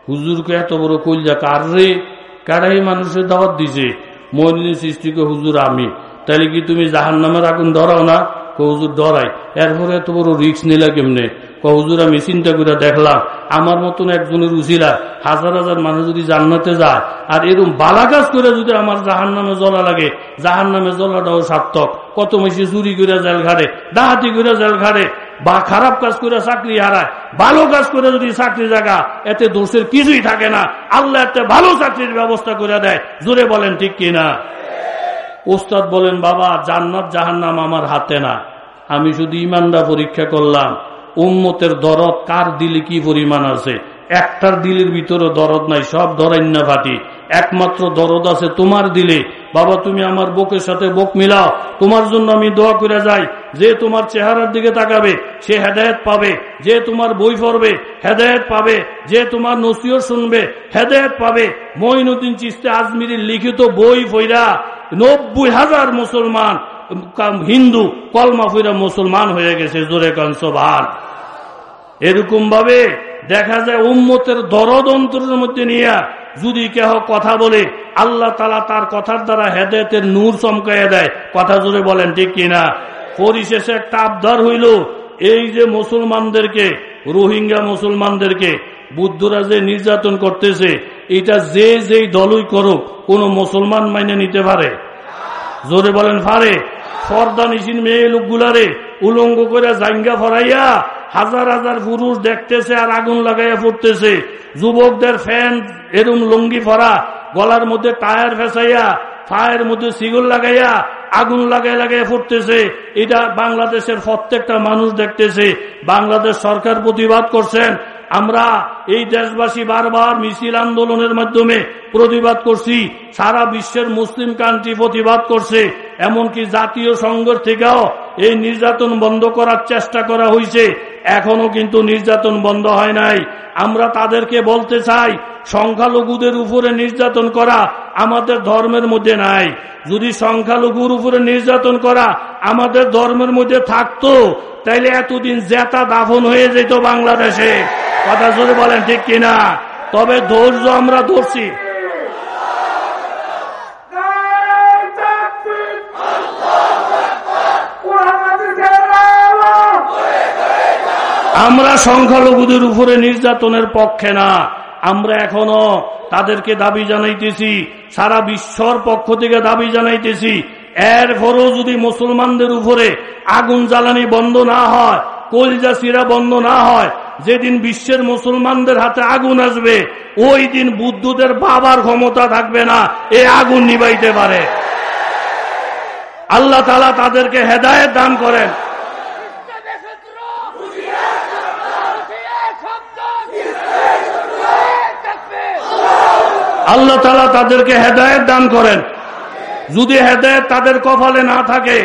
হুজুরকে এত বড় কইলা কার রে? কারাই মানুষের দাওয়াত দিছে? মহিনী সৃষ্টিকে হুজুর আমি। তাহলে কি তুমি জাহান নামের আগুন ধরাও না? কহুজুর ডরাই এরপরে এত বড় রিক্স নিলা কেমনে? কহুজুর আমি চিন্তা করে দেখলাম, আমার মতন একজনের উচিলা হাজার হাজার মানুষ যদি জান্নাতে যায়, আর এরকম বালা কাজ করে যদি আমার জাহান নামে জ্বলা লাগে জাহান নামে জ্বলাটাও সার্থক। কত মেশি চুরি করে জেল ঘাড়ে ডাহাতি করে জেল ঘাড়ে বা খারাপ কাজ করে চাকরি হারায়, ভালো কাজ করে যদি চাকরি জায়গা এতে দোষের কিছুই থাকে না। আল্লাহ একটা ভালো চাকরির ব্যবস্থা করে দেয়। জোরে বলেন ঠিক কিনা? ওস্তাদ বলেন, বাবা, জান্নাত জাহান্নাম আমার হাতে না। আমি শুধু ইমানটা পরীক্ষা করলাম। উম্মতের দরদ কার দিলে কি পরিমাণ আছে? একটার দিলের ভিতরে দরদ নাই, সব ধরাইন্না ফাটি একমাত্র দরদ আছে তোমার দিলে। বাবা, তুমি আমার বকের সাথে বক মিলাও। তোমার জন্য আমি দোয়া করে যাই। যে তোমার চেহারার দিকে তাকাবে, সে হেদায়ত পাবে। যে তোমার বই পড়বে, হেদায়ত পাবে। যে তোমার নসিও শুনবে, হেদায়ত পাবে। মঈনুদ্দিন চিস্তে আজমিরির লিখিত বই ফইরা নব্বই হাজার মুসলমান হিন্দু কলমা ফইরা মুসলমান হয়ে গেছে জোরে কনসভান এরকম ভাবে দেখা যায় উম্মতের দরদ অন্তরের মধ্যে নিয়ে যদি কেহ কথা বলে, আল্লাহ তালা তার কথার দ্বারা হেদায়তের নূর চমকাইয়া দেয়। কথা জুড়ে বলেন, ঠিক কিনা? পরিশেষে একটা হইল। এই যে মুসলমানদেরকে, রোহিঙ্গা মুসলমানদেরকে, বুদ্ধরা যে নির্যাতন করতেছে, এটা যে যেই দলই করুক, কোন মুসলমান মাইনে নিতে পারে। জোরে বলেন, পারে। ফর্দা নিশিন মেয়ে লোকগুলারে উলঙ্গ করে জাঙ্গা ফরাইয়া হাজার হাজার পুরুষ দেখতেছে আর আগুন লাগাইয়া পড়তেছে। যুবকদের ফ্যান, এরম লুঙ্গি ফরা, গলার মধ্যে টায়ার ফেসাইয়া ফায়ের মধ্যে সিগুল লাগাইয়া আগুন লাগাই লাগাই ফুটতেছে। এটা বাংলাদেশের প্রত্যেকটা মানুষ দেখতেছে। বাংলাদেশ সরকার প্রতিবাদ করছেন। আমরা এই দেশবাসী বারবার মিছিল আন্দোলনের মাধ্যমে প্রতিবাদ করছি। সারা বিশ্বের মুসলিম কান্ট্রি প্রতিবাদ করছে। এমনকি জাতীয় সংঘের থেকেও এই নির্যাতন বন্ধ করার চেষ্টা করা হয়েছে। এখনও কিন্তু নির্যাতন বন্ধ হয় নাই। আমরা তাদেরকে বলতে চাই, সংখ্যালঘুদের উপরে নির্যাতন করা আমাদের ধর্মের মধ্যে নাই। যদি সংখ্যালঘুর উপরে নির্যাতন করা আমাদের ধর্মের মধ্যে থাকতো, তাইলে এতদিন জেতা দাফন হয়ে যেত বাংলাদেশে। কথা যদি বলেন ঠিক কিনা? তবে ধৈর্য আমরা ধরছি। আমরা সংখ্যালঘুদের উপরে নির্যাতনের পক্ষে না। আমরা এখনও তাদেরকে দাবি জানাইতেছি, সারা বিশ্বর পক্ষ থেকে দাবি জানাইতেছি। এরপরও যদি মুসলমানদের উপরে আগুন জ্বালানি বন্ধ না হয় কলজা সিরা বন্ধ না হয়, যেদিন বিশ্বের মুসলমানদের হাতে আগুন আসবে, ওই দিন বুদ্ধদের বাবার ক্ষমতা থাকবে না, এ আগুন নিবাইতে পারে। আল্লাহ তালা তাদেরকে হেদায়ত দান করেন। আল্লাহ তালা তাদেরকে হেদায়ত দান করেন। যদি হেদায়ত তাদের কপালে না থাকে,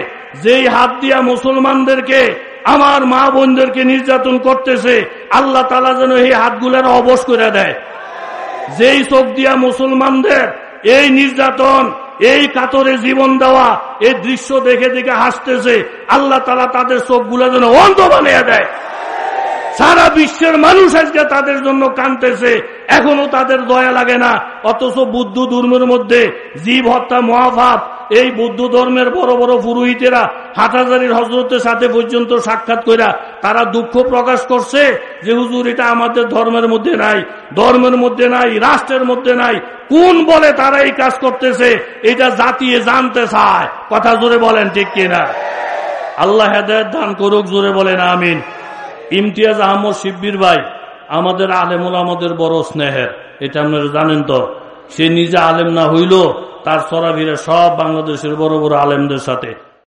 যেই হাত দিয়া মুসলমানদেরকে আমার মা বোনদেরকে নির্যাতন করতেছে, আল্লাহ তালা যেন এই হাতগুলোর অবশ করে দেয়। যেই চোখ দিয়া মুসলমানদের এই নির্যাতন, এই কাতরে জীবন দেওয়া, এই দৃশ্য দেখে দেখে হাসতেছে, আল্লাহ তালা তাদের চোখগুলো যেন অন্ধ বানিয়ে দেয়। সারা বিশ্বের মানুষ আজকে তাদের জন্য কানতেছে এখনও তাদের দয়া লাগে না, অথচ বুদ্ধ ধর্মের মধ্যে জীব হত্যা মহাভাব এই বৌদ্ধ ধর্মের বড় বড় পুরোহিতেরা হাটাজারির হজরতের সাথে পর্যন্ত সাক্ষাৎ কইরা তারা দুঃখ প্রকাশ করছে যে হুজুর, এটা আমাদের ধর্মের মধ্যে নাই, ধর্মের মধ্যে নাই, রাষ্ট্রের মধ্যে নাই। কোন বলে তারা এই কাজ করতেছে? এটা জাতিয়ে জানতে চায়। কথা জোরে বলেন, ঠিক কিনা? আল্লাহ হেদায়ত দান করুক, জোরে বলেন, আমিন। ইমতিয়াজ আহমদ শিব্বির ভাই, আমাদের আলেমুল আমাদের বড় স্নেহের, এটা আপনারা জানেন তো? সে নিজে আলেম না হইল তার সরাভিরা সব বাংলাদেশের বড় বড় আলেমদের সাথে।